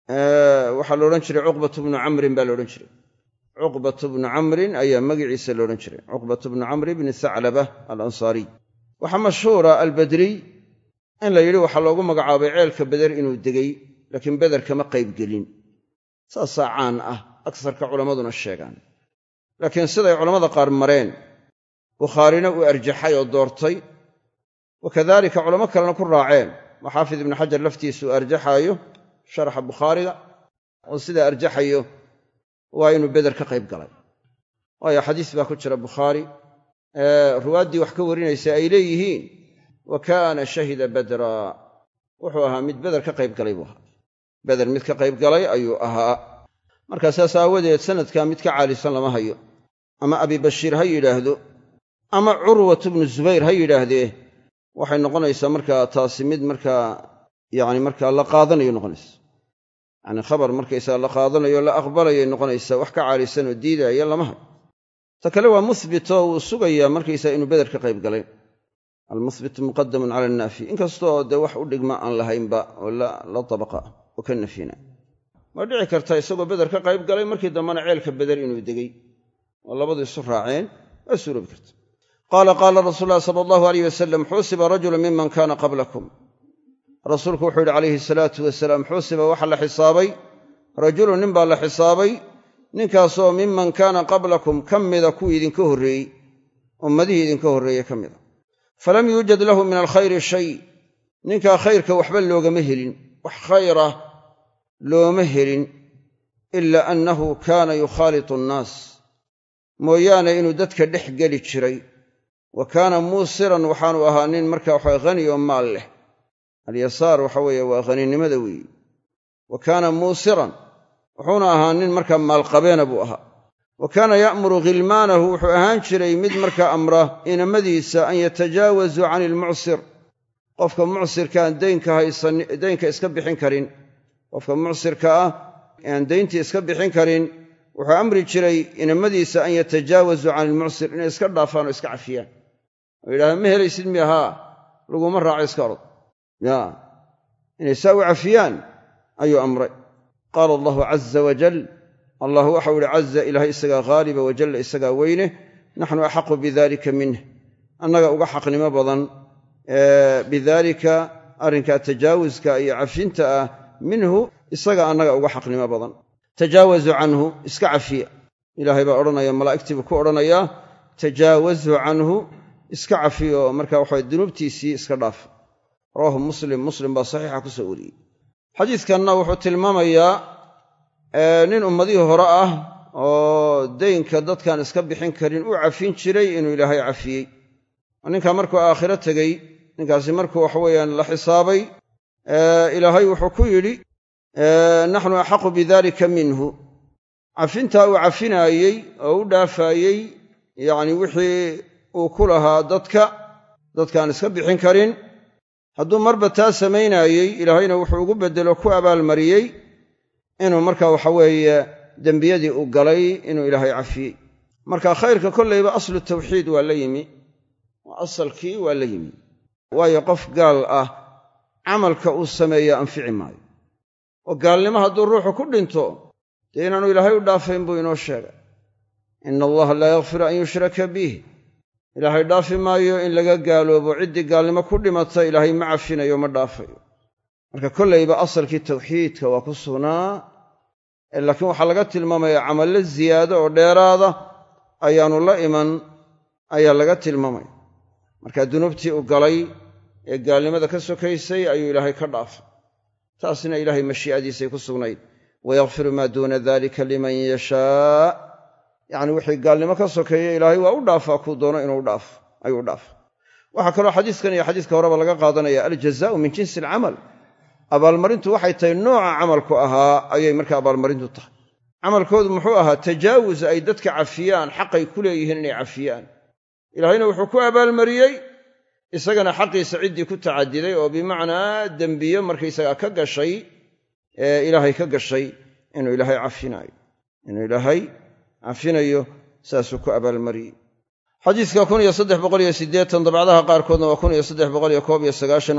waxaa la odhan jiray cuqbatu bnu camrin baa la odhan jiray. Cuqbatu bnu camrin ayaa magiciisa la odhan jiray. Cuqbatu bnu camri bni thaclaba alansaariy waxaa mashhuura albadriy in la yidhi waxaa loogu magacaabay ceelka beder inuu degay laakiin beder kama qaybgelin saasaa caan ah agsarka culammaduna sheegaan. Laakiin siday culammada qaar mareen. Bukhaarina uu arjaxay oo doortay. Wa kadalika culamo kalena ku raaceen. Oo xaafid ibnu xajar laftiisa uu arjaxaayo sharaxa bukhaariga oo sidaa arjaxayo waa inuu beder ka qayb galay. Waayo xadiis baa ku jira bukhaari ruwaaddii wax ka warinaysa ay leeyihiin wa kaana shahida badra wuxuu ahaa mid beder ka qayb galay buu ahaa. Beder mid ka qayb galay ayuu ahaa. Markaa saas aawadeed sanadkaa mid ka caalisan lama hayo. Ama abibashiir ha yidhaahdo ama curwatu bnu zubayr ha yidhaahdee waxay noqonaysaa markaa taasi mid markaa yacni markaa la qaadanayo noqonaysa. Yacni khabar markaysaa la qaadanayo la aqbalayay noqonaysaa wax ka caalisan oo diidaaya lama hayo ta kale waa muhbito wuu sugayaa markaysaa inuu beder ka qayb galay. Almuhbitu muqadamun cala annaafi. Inkastoo dee wax u dhigma aan lahaynba oo la tabaqa oo ka nafyina waa dhici karta isagoo beder ka qayb galay markii dambena ceelka beder inuu degey oo labadu isu raaceen waa suuroobi karta. Qaala qaala rasuul ulahi sala allahu alayh wasalam xuusiba rajulu miman kaana qablakum rasuulku wuxuu yidhi calayhi salaatu wasalaam xuusiba waxaa la xisaabay. Rajulun nin baa la xisaabay. Ninkaasoo miman kaana qablakum ka mida kuwii idinka horreeyey ummadihii idinka horreeye ka mida. Falam yuujad lahu min alkhayri shay. Ninkaa khayrka waxba loogama helin wax khayra looma helin ila annahu kaana yukhaalitu annaas. Mooyaane inuu dadka dhex geli jiray. Wa kaana muusiran waxaanu ahaa nin marka waxa hani oo maal leh alyasaar waxa weeye waa haninimada weeye. Wa kaana muusiran wuxuuna ahaa nin markaa maalqabeena buu ahaa. Wa kaana ya'muru khilmaanahu wuxuu ahaan jiray mid markaa amra inamadiisa an yatajaawazuu cani ilmucsir qofka mucsirka daynka haysan daynka iska bixin karin. Qofka mucsirka ah aan dayntii iska bixin karin wuxuu amri jiray inamadiisa an yatajaawazuu cani ilmucsir inay iska dhaafaan oo iska cafiyaan. Oo yidhahda ma helaysid mi ahaa laguma raaco iska orod ya inay saa u cafiyaan ayuu amray qaala allahu caza wajal allah waxau ihi caza ilaahay isagaa haaliba wajalla isagaa weyne naxnu axaqu bidalika minh annaga uga xaqnimo badan bidaalika arrinkaa tajaawuska iyo cafinta ah minhu isaga annaga uga xaqnimo badan tajaawazuu canhu iska cafiya ilaahay baa odhanaya malaa'igtii buu ku odhanayaa tajaawazuu canhu iska cafiyo iska dhaaf rawaahu muslim muslim baa saxiixa ku soo wariyey. Xadiidkanna wuxuu tilmaamayaa nin ummadihii hore ah oo daynka dadkaan iska bixin karin u cafin jiray inuu ilaahay cafiyey. Ninkaa markuu aakhiro tegey ninkaasi markuu waxaweyaan la xisaabay ilaahay wuxuu ku yidhi naxnu axaqu bidalika minhu. Cafintaa uu cafinaayey oo u dhaafaayey yacni wixii uu ku lahaa dadka dadkaan iska bixin karin hadduu marba taa samaynaayey ilaahayna wuxuu ugu beddelo ku abaalmariyey inuu marka waxaweeye dembiyadii uu galay inuu ilaahay cafiyey. Marka khayrka kollayba aslu tawxiid waa la yimi asalkii waa la yimi. Waayo qof gaal ah camalka uu sameeya anfici maayo. Oo gaalnimo hadduu ruuxu ku dhinto dee inaanu ilaahay u dhaafayn buu inoo sheegay. Ina allaha laa yakfiru an yushraka bih ilaahay dhaafi maayo in laga gaaloobo ciddii gaalnimo ku dhimata ilaahay ma cafinayo ma dhaafayo. Marka kollayba asalkii tawxiidka waa ku sugnaa laakiin waxaa laga tilmaamaya camallo ziyaado oo dheeraada ayaanu la iman ayaa laga tilmaamaya. Marka dunuubtii uu galay ee gaalnimada ka sokaysay ayuu ilaahay ka dhaafay. Taasina ilaahay mashii'adiisay ku sugnayd. Wayakfiru maa duuna dalika liman yashaa yacni wixii gaalnimo ka sokeeya ilaahay waa u dhaafaa kuu doono inuu dhaafo ayuu dhaafa waxaa kaloo xadiiskan iyo xadiiska horeba laga qaadanaya aljazaau min jinsi alcamal. Abaalmarintu waxay tahay nooca camalku ahaa ayay marka abaalmarintu tahay. Camalkoodu muxuu ahaa tajaawus ay dadka cafiyaan xaqay ku leeyihiin inay cafiyaan. Ilaahayna wuxuu ku abaalmariyey isagana xaqiisa ciddii ku tacadiday oo bimacnaa dembiyo markaysagaa ka gashay ee ilaahay ka gashay inuu ilaahay cafinaayo inuu ilaahay cafinayo saasuu ku abaalmariyey siddeetan dabcdaha qaarkoodna waa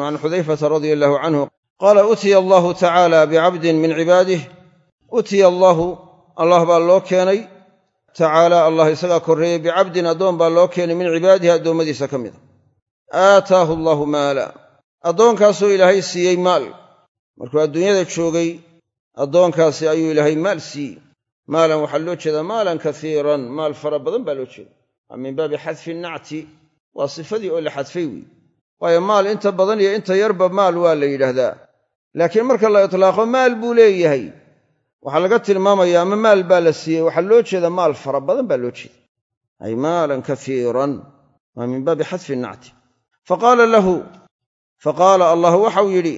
can xudayfata radia allahu canhu qaala utiya allahu tacaala bicabdin min cibaadih utiya allaahu allah baa loo keenay. Tacaala allah isagaa korreeyey bicabdin addoon baa loo keenay min cibaadihi addoommadiisa ka mida aataahu allaahu maala. Addoonkaasuu ilaahay siiyey maal. Markuu adduunyada joogay addoonkaasi ayuu ilaahay maal siiyey maalan waxaa loo jeedaa maalan kaiiran maal fara badan baa loo jeeda waa min baabi xadfi nacti waa sifadii oo la xadfay weeye. Waayo maal inta badan iyo inta yarba maal waa la yidhaahdaa. Laakiin marka la itlaaqo maal buu leeyahay. Waxaa laga tilmaamaya ama maal baa la siiyey waxaa loo jeeda maal fara badan baa loo jeeda ay maalan kaiiran waa min baabi xadfi allah waxau yidhi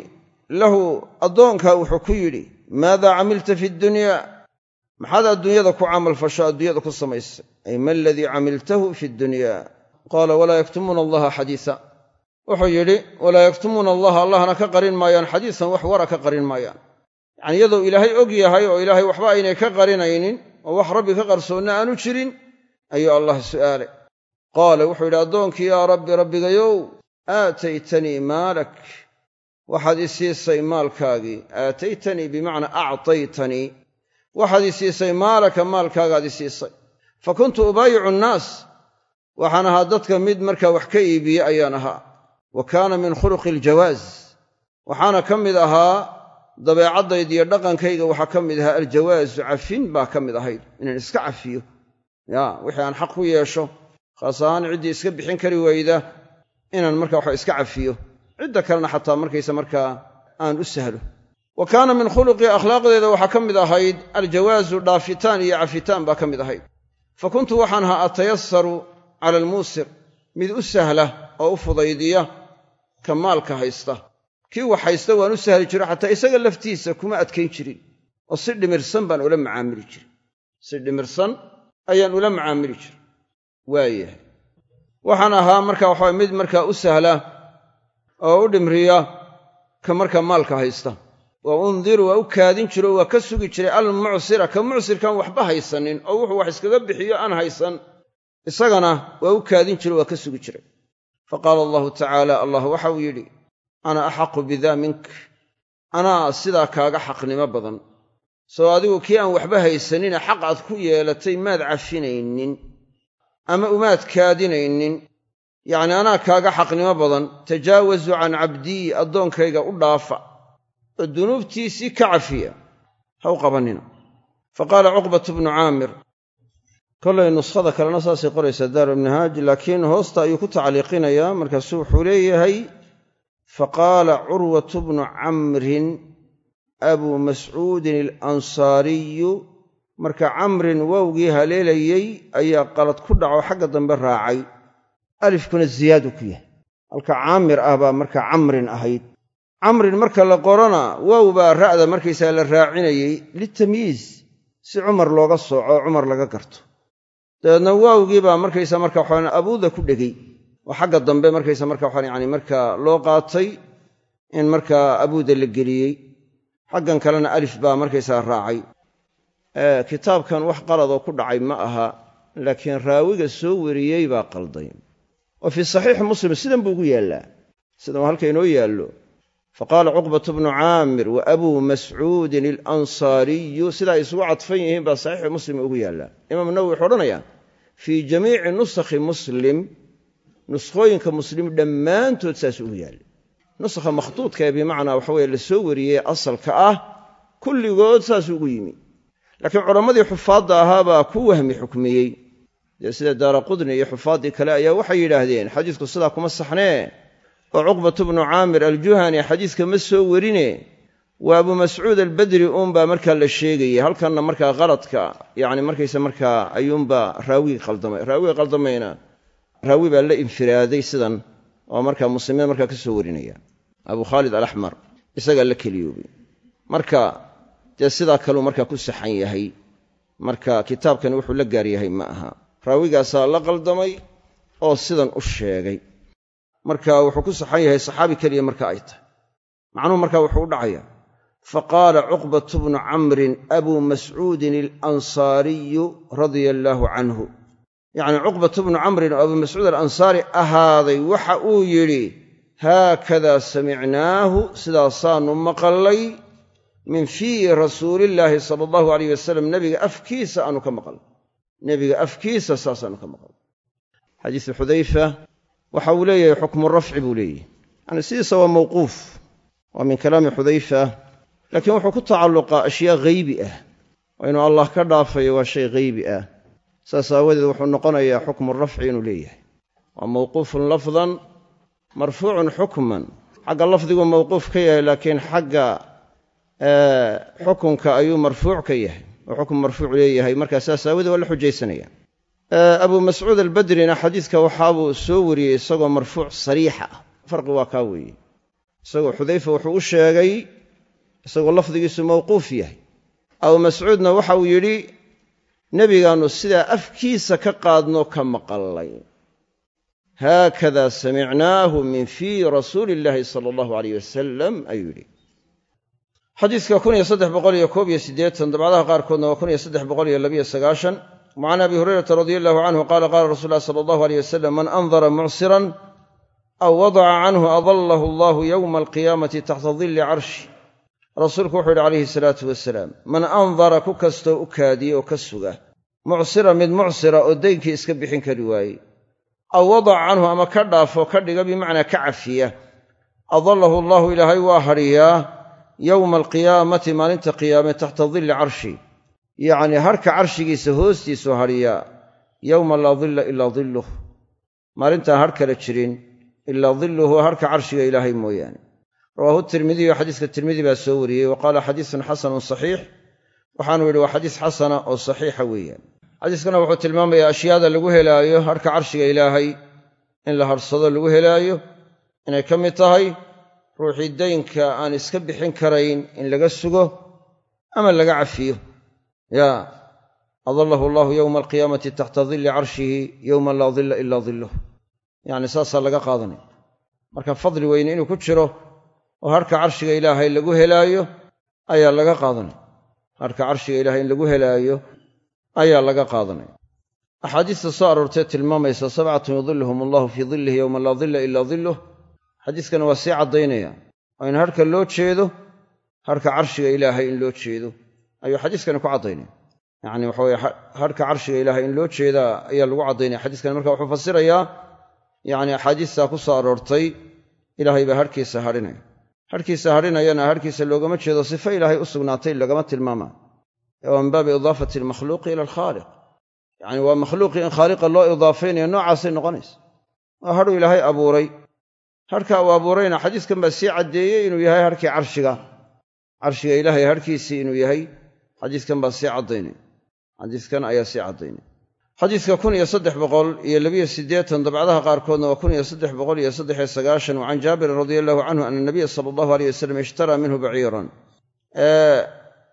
lahu addoonkaa wuxuu ku yidhi maadaa camilta fi ddunyaa maxaad adduunyada ku camalfasho adduunyada ku samaysay? Ay ma aladii camiltahu fi ddunyaa qaala walaa yaktumuuna allaha xadiisa. Wuxuu yidhi walaa yaktumuuna allaha allahna ka qarin maayaan xadiisan wax wara ka qarin maayaan. Yacni iyadoo ilaahay og yahay oo ilaahay waxba aynay ka qarinaynin oo wax rabbi ka qarsoonna aanu jirin ayuu allah su'aalay qaala wuxuu yidhi addoonkii yaa rabbi rabbigayow aataytanii maalak. Waxaad i siisay maalkaagii aataytanii bimacnaa actaytanii waxaad i siisay maalaka maalkaagaad i siisay. Fa kuntu ubaayicu annaas waxaan ahaa dadka mid markaa wax ka iibiye ayaan ahaa. Wa kaana min khuluqi aljawaaz waxaana ka mid ahaa dabeecaddayd iyo dhaqankayga waxaa ka mid ahaa aljawaazu cafin baa ka mid ahayd inaan iska cafiyo. Ya wixii aan xaq ku yeesho khaas ahaan ciddii iska bixin kari wayda inaan marka waxa iska cafiyo. Cidda kalena xataa markaysa markaa aan u sahlo wa kaana min khuluqii akhlaaqdeeda waxaa ka mid ahayd aljawaazu dhaafitaan iyo cafitaan baa ka mid ahayd. Fa kuntu waxaan ahaa atayasaru cala almuusir mid u sahla oo u fudaydiya ka maalka haysta. Kii wax haysta waan u sahli jiro xataa isaga laftiisa kuma adkayn jirin oo si dhimirsan baan ula macaamili jiray si dhimirsan ayaan ula macaamili jiray waayahay waxaan ahaa marka waxaa mid markaa u sahla oo u dhimriya ka marka maalka haysta wa undiru waa u kaadin jiro waa ka sugi jiray almucsira ka mucsirkaan waxba haysanin oo wuxuu wax iskaga bixiyo aan haysan isagana waa u kaadin jiro waa ka sugi jiray. Fa qaala allahu tacaala allah waxauu yidhi ana axaqu bidaa mink anaa sidaa kaaga xaqnimo badan. Soo adigu kii aan waxba haysanine xaq aad ku yeelatay maad cafinaynin ama umaad kaadinaynin. Yacni anaa kaaga xaqnimo badan tajaawazu can cabdii addoonkayga u dhaafa oo dunuubtiisii ka cafiya ha u qabannina fa qaala cuqbatu bnu caamir kollay nuskhada kalena saasay qoraysaa daaru ibnihaaj laakiin hoosta ayuu ku tacliiqinayaa markaasuu wuxuu leeyahay faqaala curwatu bnu camrin abuu mascuudin alansaariyu marka camrin wowgii haleelayey ayaa qalad ku dhaco xagga dambe raacay. Alifkuna ziyaadu ku yahay. Halka caamir ah baa camrin ahayd camrin marka la qorona wow baa ra'da markaysaga la raacinayey litamyiiz si cumar looga sooco oo cumar laga garto. Dabeedna waawgii baa markaysa marka waxaan abuuda ku dhegay. Oo xagga dambe markaysa marka waxaan yani markaa loo qaatay in markaa abuuda la geliyey. Xaggan kalena alif baa markaysaa raacay. Kitaabkan wax qaladoo ku dhacay ma aha laakiin raawiga soo wariyey baa qalday. Oo fii saxiixi muslim sidan buu ugu yaallaa. Sidan halka inoo yaallo faqaala cuqbatu bnu caamir wa abuu mascuudin alansaariyu sidaa isugu cadfan yihiin baa saxiixi muslim ugu yaallaa imaam nawowi wuxuu odhanayaa fii jamiici nusakhi muslim nuskhooyinka muslim dhammaantood saas ugu yaalla nuskha makhduudka ee bimacnaa waxaweye la soo wariyey asalka ah kulligood saasuu ugu yimi laakiin culammadii xufaadda ahaabaa ku wahmi xukmiyey dee sida daara qudni iyo xufaaddii kale ayaa waxay yidhaahdeen xadiisku sidaa kuma saxnee oo cuqbatu bnu caamir aljuhani xadiiska ma soo werine. Waa abuu mascuud albadri uunbaa markaa la sheegayey halkanna markaa qaladka yacni markaysa markaa ayuunbaa raawigii qaldamay. Raawiga qaldamayna raawi baa la infiraaday sidan oo markaa muslimiin markaa ka soo warinaya. Abuu khaalid alaxmar isagaa la keliyoobay. Marka dee sidaa kaluu markaa ku saxan yahay. Marka kitaabkani wuxuu la gaar yahay ma aha. Raawigaasaa la qaldamay oo sidan u sheegay marka wuxuu ku saxan yahay saxaabi keliya marka ay tahay. Macnuhu marka wuxuu u dhacaya. Faqaala cuqbatu bnu camrin abuu mascuudin alansaariyu radia allaahu canhu. Yacnii cuqbatu bnu camrin oo abuu mascuud alansaari ahaaday waxa uu yidhi haakadaa samicnaahu sidaasaannu maqallay min fiihi rasuulillaahi sala allahu alayh wasalam nebiga afkiisa aanu ka maqalnay nebiga afkiisa saasaanu ka maqalnay xadiisu xudayfa waxa uu leeyahay xukmu rafci buu leeyahy yani sidiisa waa mawquuf waa min kalaami xudayfa laakiin wuxuu ku tacalluqaa ashyaa haybi ah. Oo inuu allah ka dhaafayo waa shay haybi ah. Saas aawadeed wuxuu noqonayaa xukmu rafci inuu leeyahay. Waa mawquufun lafdan marfuucun xukman. Xagga lafdiguu mawquuf ka yahay laakiin xagga xukunka ayuu marfuuc ka yahay. Oo xukun marfuuc leeyahay. Markaa saas aawadee waa la xujaysanaya abu mascuud albadrina xadiidka waxaabuu soo wariyey isagoo marfuuc sariixa. Ah farqi waa kaa weeye. Isagoo xudayfa wuxuu u sheegay isagoo lafdigiisu mawquuf yahay. Abu mascuudna waxa uu yidhi nebigaannu sidaa afkiisa ka qaadno ka maqallay. Haakada samicnaahu min fii rasuuli illaahi sala allahu aleyh wasalam ayuu yidhi xadiidka dabcadaha qaarkoodna waa wacan abi hurayrata radia allahu canhu qaala qaala rasul llahi sala allahu aleyh wasalam man andara mucsiran aw wadaca canhu adallahu allahu yowma alqiyaamati taxta dilli carshi rasuulku wuxuu yidhi calayhi salaatu wasalaam man andara ku kastoo u kaadiye oo ka suga mucsira mid mucsira oo daynkii iska bixin kari waaye aw wadaca canhu ama ka dhaafo ka dhiga bimacnaa ka cafiya adallahu allahu ilaahay waa hadhiyaa yowma alqiyaamati maalinta qiyaame taxta dilli carshi yacnii harka carshigiisa hoostiisu hadhiyaa yowma laa dilla ilaa dilluh. Maalintaan har kale jirin ilaa dilluhu harka carshiga ilaahay mooyaane. Rawaahu tirmidiyu xadiiska tirmidi baa soo wariyey wa qaala xadiisun xasanun saxiix. Waxaanu yidhi waa xadiis xasana oo saxiixa weeyaan. Xadiiskana wuxuu tilmaamayaa ashyaada lagu helaayo harka carshiga ilaahay in la harsado lagu helaayo inay ka mid tahay ruuxii daynka aan iska bixin karayn in laga sugo ama laga cafiyo yaa adallahu allahu yowma alqiyaamati taxta dilli carshihi yowma laa dilla ilaa dilluh yacni saasaa laga qaadanaya marka fadli weyne inuu ku jiro oo harka carshiga ilaahay lagu helaayo ayaa laga qaadanaya harka carshiga ilaahay in lagu helaayo ayaa laga qaadanaya axaadiista soo aroortee tilmaamaysa sabcatun yudilluhum allahu fii dillihi yowma laa dilla ilaa dilluh xadiiskana waa sii caddaynaya. Oo in harka loo jeedo harka carshiga ilaahay in loo jeedo ayuu xadiiskani ku caddaynaya yacni waxa weye harka carshiga ilaahay in loo jeedaa ayaa lagu caddaynaya xadiiskani marka wuxuu fasirayaa yacni axaadiistaa ku soo aroortay ilaahay baa harkiisa hadhinaya harkiisa hadhinayana harkiisa loogama jeedo sifo ilaahay u sugnaatay lagama tilmaama. Waa min baabi idaafati almakhluuqi ila alkhaaliq. Yacni waa makhluuqii in khaaliqa loo idaafaynayo noocaasay noqonaysa. Waa hadhuu ilaahay abuuray. Harka uu abuurayna xadiiskan baa sii caddeeyey inuu yahay harkii carshiga. Carshiga ilaahay harkiisii inuu yahay xadiiskan baa sii caddaynay xadiiskan ayaa sii caddaynay xadiiska kun iyo saddex boqol iyo labiyo siddeetan dabcadaha qaarkoodna waa kun iyo saddex boqol iyo saddex iyo sagaashan wa can jaabirin radia allahu canhu ana nabiya sala allahu aleyh wasalam ishtaraa minhu baciiran.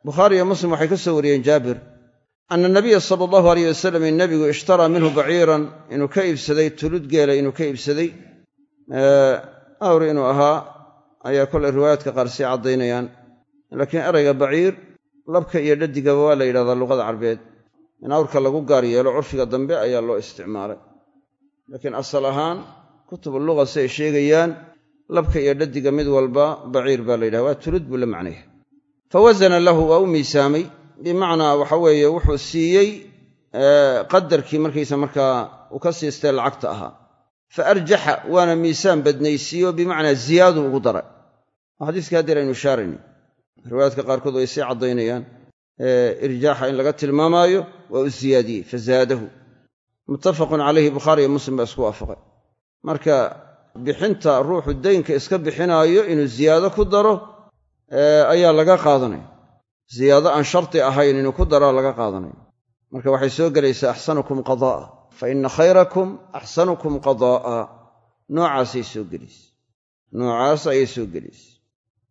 Bukhaari iyo muslim waxay ka soo wariyeen jaabir. Ana nabiya sala allahu aleyh wasalam nabigu ishtaraa minhu baciiran inuu ka iibsaday tulud geela inuu ka iibsaday. Awr inuu ahaa ayaa kolay riwaayaadka qaar sii caddaynayaan laakiin erayga baciir labka iyo dhadigaba waa la yidhahdaa luqada carbeed. In awrka lagu gaar yeelo curfiga dambe ayaa loo isticmaalay. Laakiin asal ahaan kutubu luga si ay sheegayaan labka iyo dhadiga mid walba baciir baa la yidhaha waa tulud buu la macnaya fa wasana lahu waa u miisaamay. Bimacnaa waxa weeye wuxuu siiyey qadarkii markaysa markaa uu ka siistay lacagta ahaa. Fa arjaxa waana miisaan badnaysiiyo bimacnaa ziyaadu ugu daray. Xadiiska haddeer aynu ishaarayna riwaayaadka qaarkood way sii caddaynayaan irjaaxa in laga tilmaamaayo waa u ziyaadiyey fa zaadahu. Muttafaqun calayhi bukhaari iyo muslim baa isku waafaqay. Marka bixinta ruuxu daynka iska bixinaayo inuu ziyaado ku daro ayaa laga qaadanaya ziyaado aan sharti ahayn inuu ku daraa laga qaadanaya marka waxay soo gelaysaa axsanukum qadaa'a fa inna khayrakum axsanukum qadaa'a. Noocaasay soo gelaysa. Noocaas ayay soo gelaysa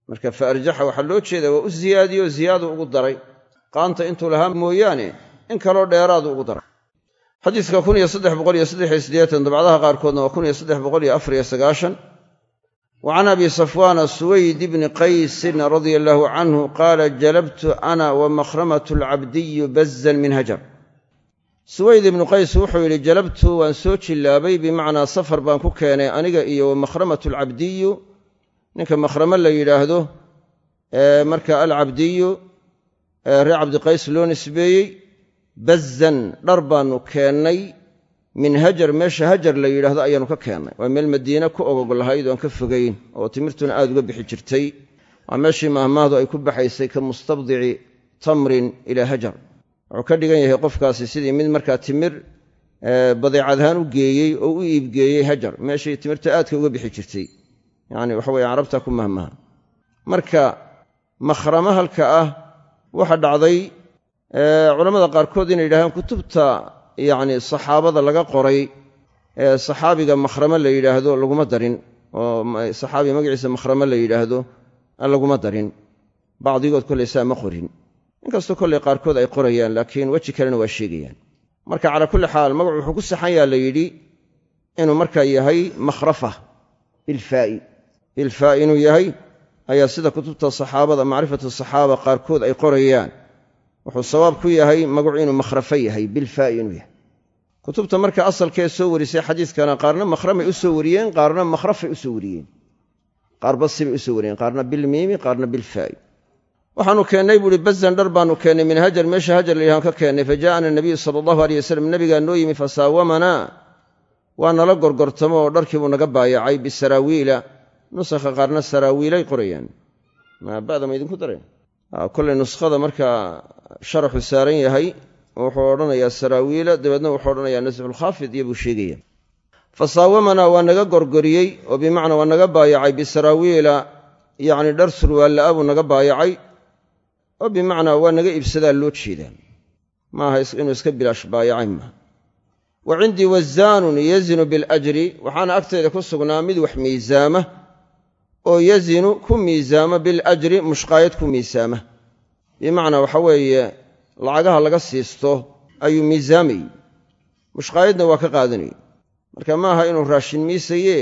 marka fa arjaxa waxaa loo jeedaa waa u ziyaadiyo ziyaadu ugu daray. Qaanta intuu lahaa mooyaane in kaloo dheeraadu ugu daray. Xadiiska dabcadaha qaarkoodna waa wa can abi safwaana suwayd ibni qaysin radia allaahu canhu qaala jalabtu ana wa makhramatu alcabdiyu bazan min hajar. Suwayd ibnu qays wuxuu yidhi jalabtu waan soo jillaabay bimacnaa safar baan ku keenay aniga iyo wa makhramatu alcabdiyu ninka makhramo la yidhaahdo marka alcabdiyu ree cabdiqays loo nisbeeyey bazan dhar baannu keennay min hajar meesha hajar la yidhaahdo ayaannu ka keennay waa meel madiine ku ogog lahayd oan ka fogayn oo timirtuna aad uga bixi jirtay. Waa meeshii mahmaahdu ay ku baxaysay ka mustabdici tamrin ilaa hajar. Wuxuu ka dhigan yahay qofkaasi sidii mid markaa timir badeecadahaan u geeyey oo u iibgeeyey hajar. Meeshii timirta aadka uga bixi jirtay yacni waxa weye carabta ku mahmaha. Marka makhrama halka ah waxa dhacday culammada qaarkood inay yidhahdeen kutubta yacni saxaabada laga qoray ee saxaabiga makhramo la yidhaahdo laguma darin. Oo saxaabi magaciisa makhramo la yidhaahdo laguma darin. Bacdigood kollay saa ma qorin. Inkastoo kollay qaarkood ay qorayaan laakiin weji kalena waa sheegayaan. Marka calaa kulli xaal magacu wuxuu ku saxan la yidhi inuu markaa yahay makhrafa bilfaa'i bilfaa'i inuu yahay ayaa sida kutubta saxaabada macrifatu saxaaba qaarkood ay qorayaan. Wuxuu sawaab ku yahay magacu inuu makhrafo yahay bilfaa'i inuu yahay. Kutubta marka asalkee soo warisay xadiiskana qaarna makhramay u wariyeen qaarna makhrafay u wariyeen. Qaarba sibay u wariyeen qaarna bilmiimi qaarna bilfaa'i waxaanu keennay buuhi bazan baanu keennay min hajar meesha hajar layidhahan ka keennay fa jaa'ana nabiyu sala allahu aleyh wasalam nabigaa noo yimi fasaawamanaa waa nala gorgortamo oo dharkiibuu naga baayacay bisaraawiila nusakha qaarna saraawiilay qorayaan. Ba'da ma idinku dareen kollay nuskhada markaa sharaxu saaran yahay wuxuu odhanayaa saraawiila dabeedna wuxuu odhanayaa nasxulkhaafid iyo sheegaya fasaawamanaa waa naga gorgoriyey oo bimacnaa waa naga baayacay bisaraawiila yacni dhar surwaalla-a buu naga baayacay oo bimacnaa waa naga iibsadaa loo jeedaa maaha inuu iska bilaash baayacay maaha. Wa cindii wazaanun yazinu biljri waxaana agtayda ku sugnaa mid wax miisaama oo yazinu ku miisaama biljri mushqaayad ku miisaama. Bimacnaa waxa weeye lacagaha laga siisto ayuu miisaamayey mushqaayadna waa ka qaadanayey marka maaha inuu raashin miisaye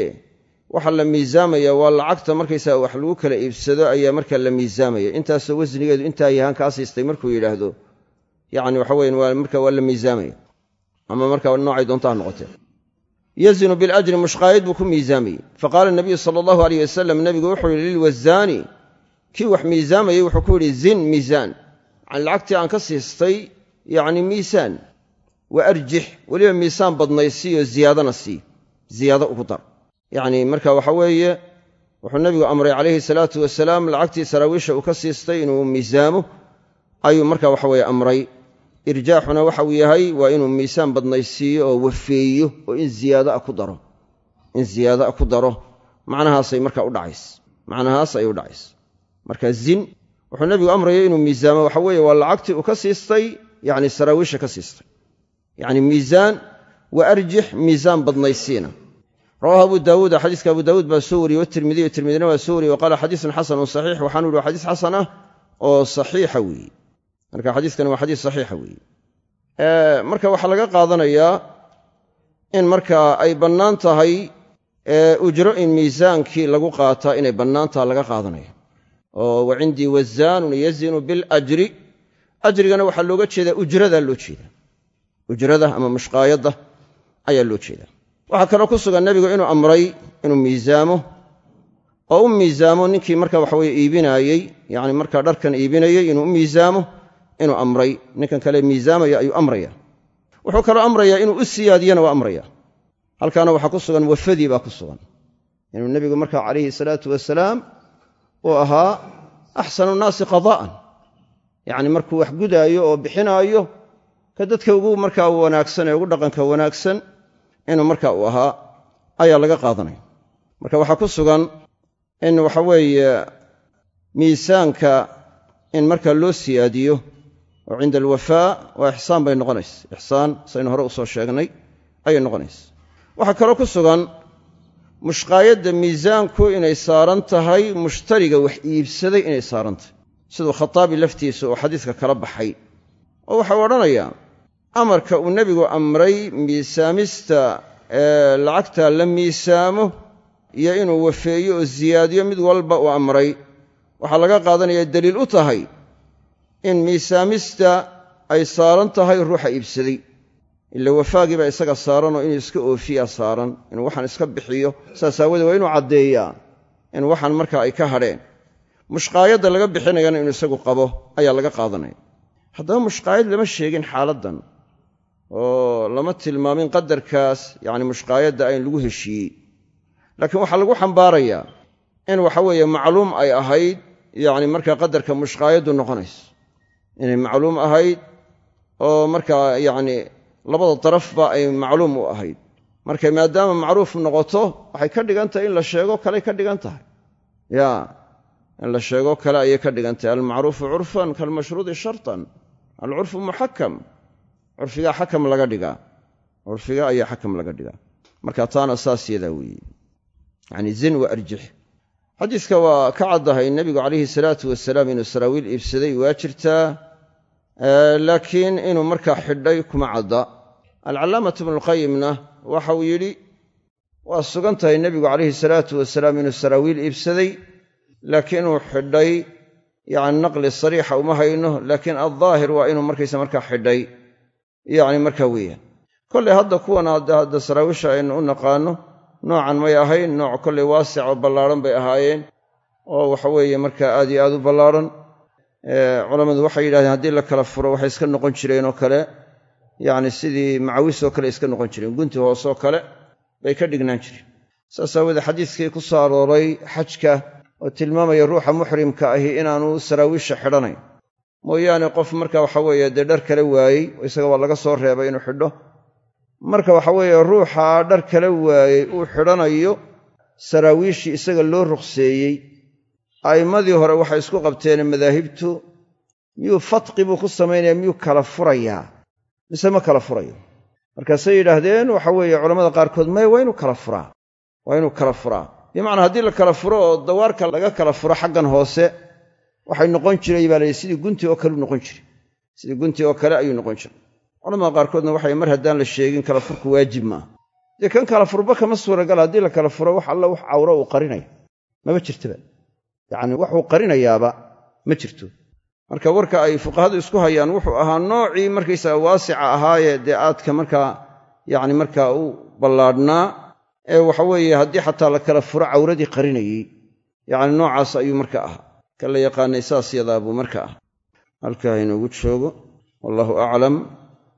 waxa la miisaamaya waa lacagta markaysaa wax lagu kala iibsado ayaa markaa la miisaamaya. Intaasoo wasnigeedu intaa yahaan kaa siistay markuu yidhaahdo yacni waxa weyan waa marka waa la miisaamaya. Ama markaa noocay doontaa noqotee yazinu biljri mushqaayad buu ku miisaamayey faqaala nabiyu sala allahu aleyh wasalam nabigu wuxuu yihi lilwazaani kii wax miisaamayey wuxuu ku yidhi zin miisaan. Yani lacagtii aan ka siistay yacni miisaan. Wa arjix weliba miisaan badnaysiiyo ziyaadana sii. Ziyaado ugu dar. Yacni marka waxa weeye wuxuu nabigu amray calayhi salaatu wasalaam lacagtii saraawiisha uu ka siistay inuu miisaamo ayuu marka waxa irjaaxuna waxa uu yahay waa inuu miisaan badnaysiiyo oo wafeeyo oo in ziyaada ku daro. In ziyaada ku daro. Macnahaasay marka udhacays macnahaas ayay u dhacays. Marka zin wuxuu nabigu amraya inuu miisaamo. Waxa weeye waa lacagtii uu ka siistay yani saraawiisha ka siistay. Yacni miisaan wa arjix miisaan badnaysiina. Rawahu abu daawuuda xadiiska abu daawuud baa soo wariyey watirmidiy tirmidina waa soo wariyey wa qaala xadiisun xasanun saxiix. Waxaanu yihi waa xadiis xasan ah oo saxiixa weeye marka xadiiskani waa xadiis saxiixa weeye marka waxaa laga qaadanayaa in markaa ay bannaan tahay ujro in miisaankii lagu qaataa inay bannaantaha laga qaadanaya. Oo wa cindii wazaanun yazinu biljri ajrigana waxaa looga jeedaa ujradaa loo jeedaa. Ujrada ama mushqaayadda ayaa loo jeedaa. Waxaa kaloo ku sugan nebigu inuu amray inuu miisaamo. Oo u miisaamo ninkii marka waxaweye iibinaayey yani markaa dharkan iibinayey inuu u miisaamo inuu amray ninkan kale miisaamaya ayuu amraya. Wuxuu kaloo amrayaa inuu u siyaadiyana waa amraya halkaana waxaa ku sugan wafadii baa ku sugan. Inuu nebigu marka calayhi salaatu wasalaam uu ahaa axsanu nnaasi qadaa'an yacni markuu wax gudaayo oo bixinaayo ka dadka ugu markaa wanaagsan ee ugu dhaqanka wanaagsan inuu marka uu ahaa ayaa laga qaadanaya. Marka waxaa ku sugan in waxa weeye miisaanka in markaa loo siyaadiyo cinda alwafaa waa ixsaan bay noqonaysa. Ixsaan saynu hore u soo sheegnay ayay noqonaysa. Waxaa kaloo ku sugan mushqaayadda miisaanku inay saaran tahay mushtariga wax iibsaday inay saaran tahay. Siduu khataabi laftiisa oo xadiiska kala baxay oo waxau odhanayaa amarka uu nebigu amray miisaamista ee lacagta la miisaamo iyo inuu wafeeyo oo siyaadiyo mid walba uu amray waxaa laga qaadanaya daliil u tahay in miisaamista ay saaran tahay ruuxa iibsaday. Ila wafaagii baa isaga saaranoo inuu iska oofiyaa saaran inuu waxaan iska bixiyo. Saas aawoodee waa inuu caddeeyaa in waxaan markaa ay ka hadheen. Mushqaayadda laga bixinayana inuu isagu qabo ayaa laga qaadanaya. Haddaba mushqaayad lama sheegin xaaladdan oo lama tilmaamin qadarkaas yacni mushqaayadda ayn lagu heshiiyey. Laakiin waxaa lagu xambaarayaa in waxa weeye macluum ay ahayd yacni markaa qadarka mushqaayaddu noqonayso inay macluum ahayd oo markaa yacni labada darafba ay macluum u ahayd. Markay maadaama macruuf noqoto waxay ka dhigan tahay in la sheego kaley ka dhigan tahay ya in la sheego kale ayay ka dhigantay almacruufu curfan kalmashruudi shartan. Alcurfu muxakam. Curfigaa xakam laga dhigaa curfiga ayaa xakam laga dhigaa marka taana saas yadaa weeye. Yacni zin wa arjix xadiiska waa ka caddahay nebigu calayhi salaatu wasalaam inuu saraawiil iibsaday waa jirtaa laakiin inuu markaa xidhay kuma cadda. Alcallaamatu ibnulqayimna waxa uu yidhi waa sugan tahay nebigu calayhi salaatu wasalaam inuu saraawiil iibsaday laakiin uu xidhay yacni naqli sariixa uma hayno laakiin aldaahir waa inuu markaysa markaa xidhay. Yacni markaa weeyaan. Kolley hadda kuwan hadda saraawiisha aynu u naqaanno noocan may ahayn nooc kolley waasic oo ballaadhan bay ahaayeen oo waxa weeye markaa aad iyo aad u ballaadhan culammadu waxay yidhahdeen haddii la kala furo waxay iska noqon jireen oo kale. Yacni sidii macawisoo kale iska noqon jireen gunti hooseoo kale bay ka dhignaan jireen. Saas aawoodee xadiiskii ku soo arooray xajka oo tilmaamaya ruuxa muxrimka ahi inaanu saraawiisha xidhanayn. Mooyaane qof marka waxa weeye dee dhar kale waayey isaga waa laga soo reebay inuu xidho marka waxa weeye ruuxa dhar kale waayey uu xidhanayo saraawiishii isaga loo ruqseeyey. A'immadii hore waxay isku qabteen madaahibtu miyuu fatqi buu ku samaynaya miyuu kala furayaa? Mise ma kala furayo? Markaasay yidhaahdeen waxa weeye culammada qaarkood maya waa inuu kala furaa waa inuu kala furaa. Bimacnaa haddii la kala furo oo dawaarka laga kala furo xaggan hoose waxay noqon jiray baa layidhi sidii gunti oo kale u noqon jiray sidii gunti oo kale ayuu noqon jiray culamada qaarkoodna waxay mar haddaan la sheegin kala furku waajib maaha dee kan kala furba kama suuragal haddii la kala furo wax alla wax cawro uu qarinayo mama jirtaba. Yacni waxuu qarinayaaba ma jirto. Marka warka ay fuqahadu isku hayaan wuxuu ahaa noocii markaysaga waasica ahaayee dee aadka markaa yacni markaa u ballaadhnaa ee waxa weeye haddii xataa la kala furo cawradii qarinayey. Yacni noocaas ayuu marka ahaa. Ka la yaqaanay saas yadaa buu marka ah halkaa inoogu joogo. Wallahu aclam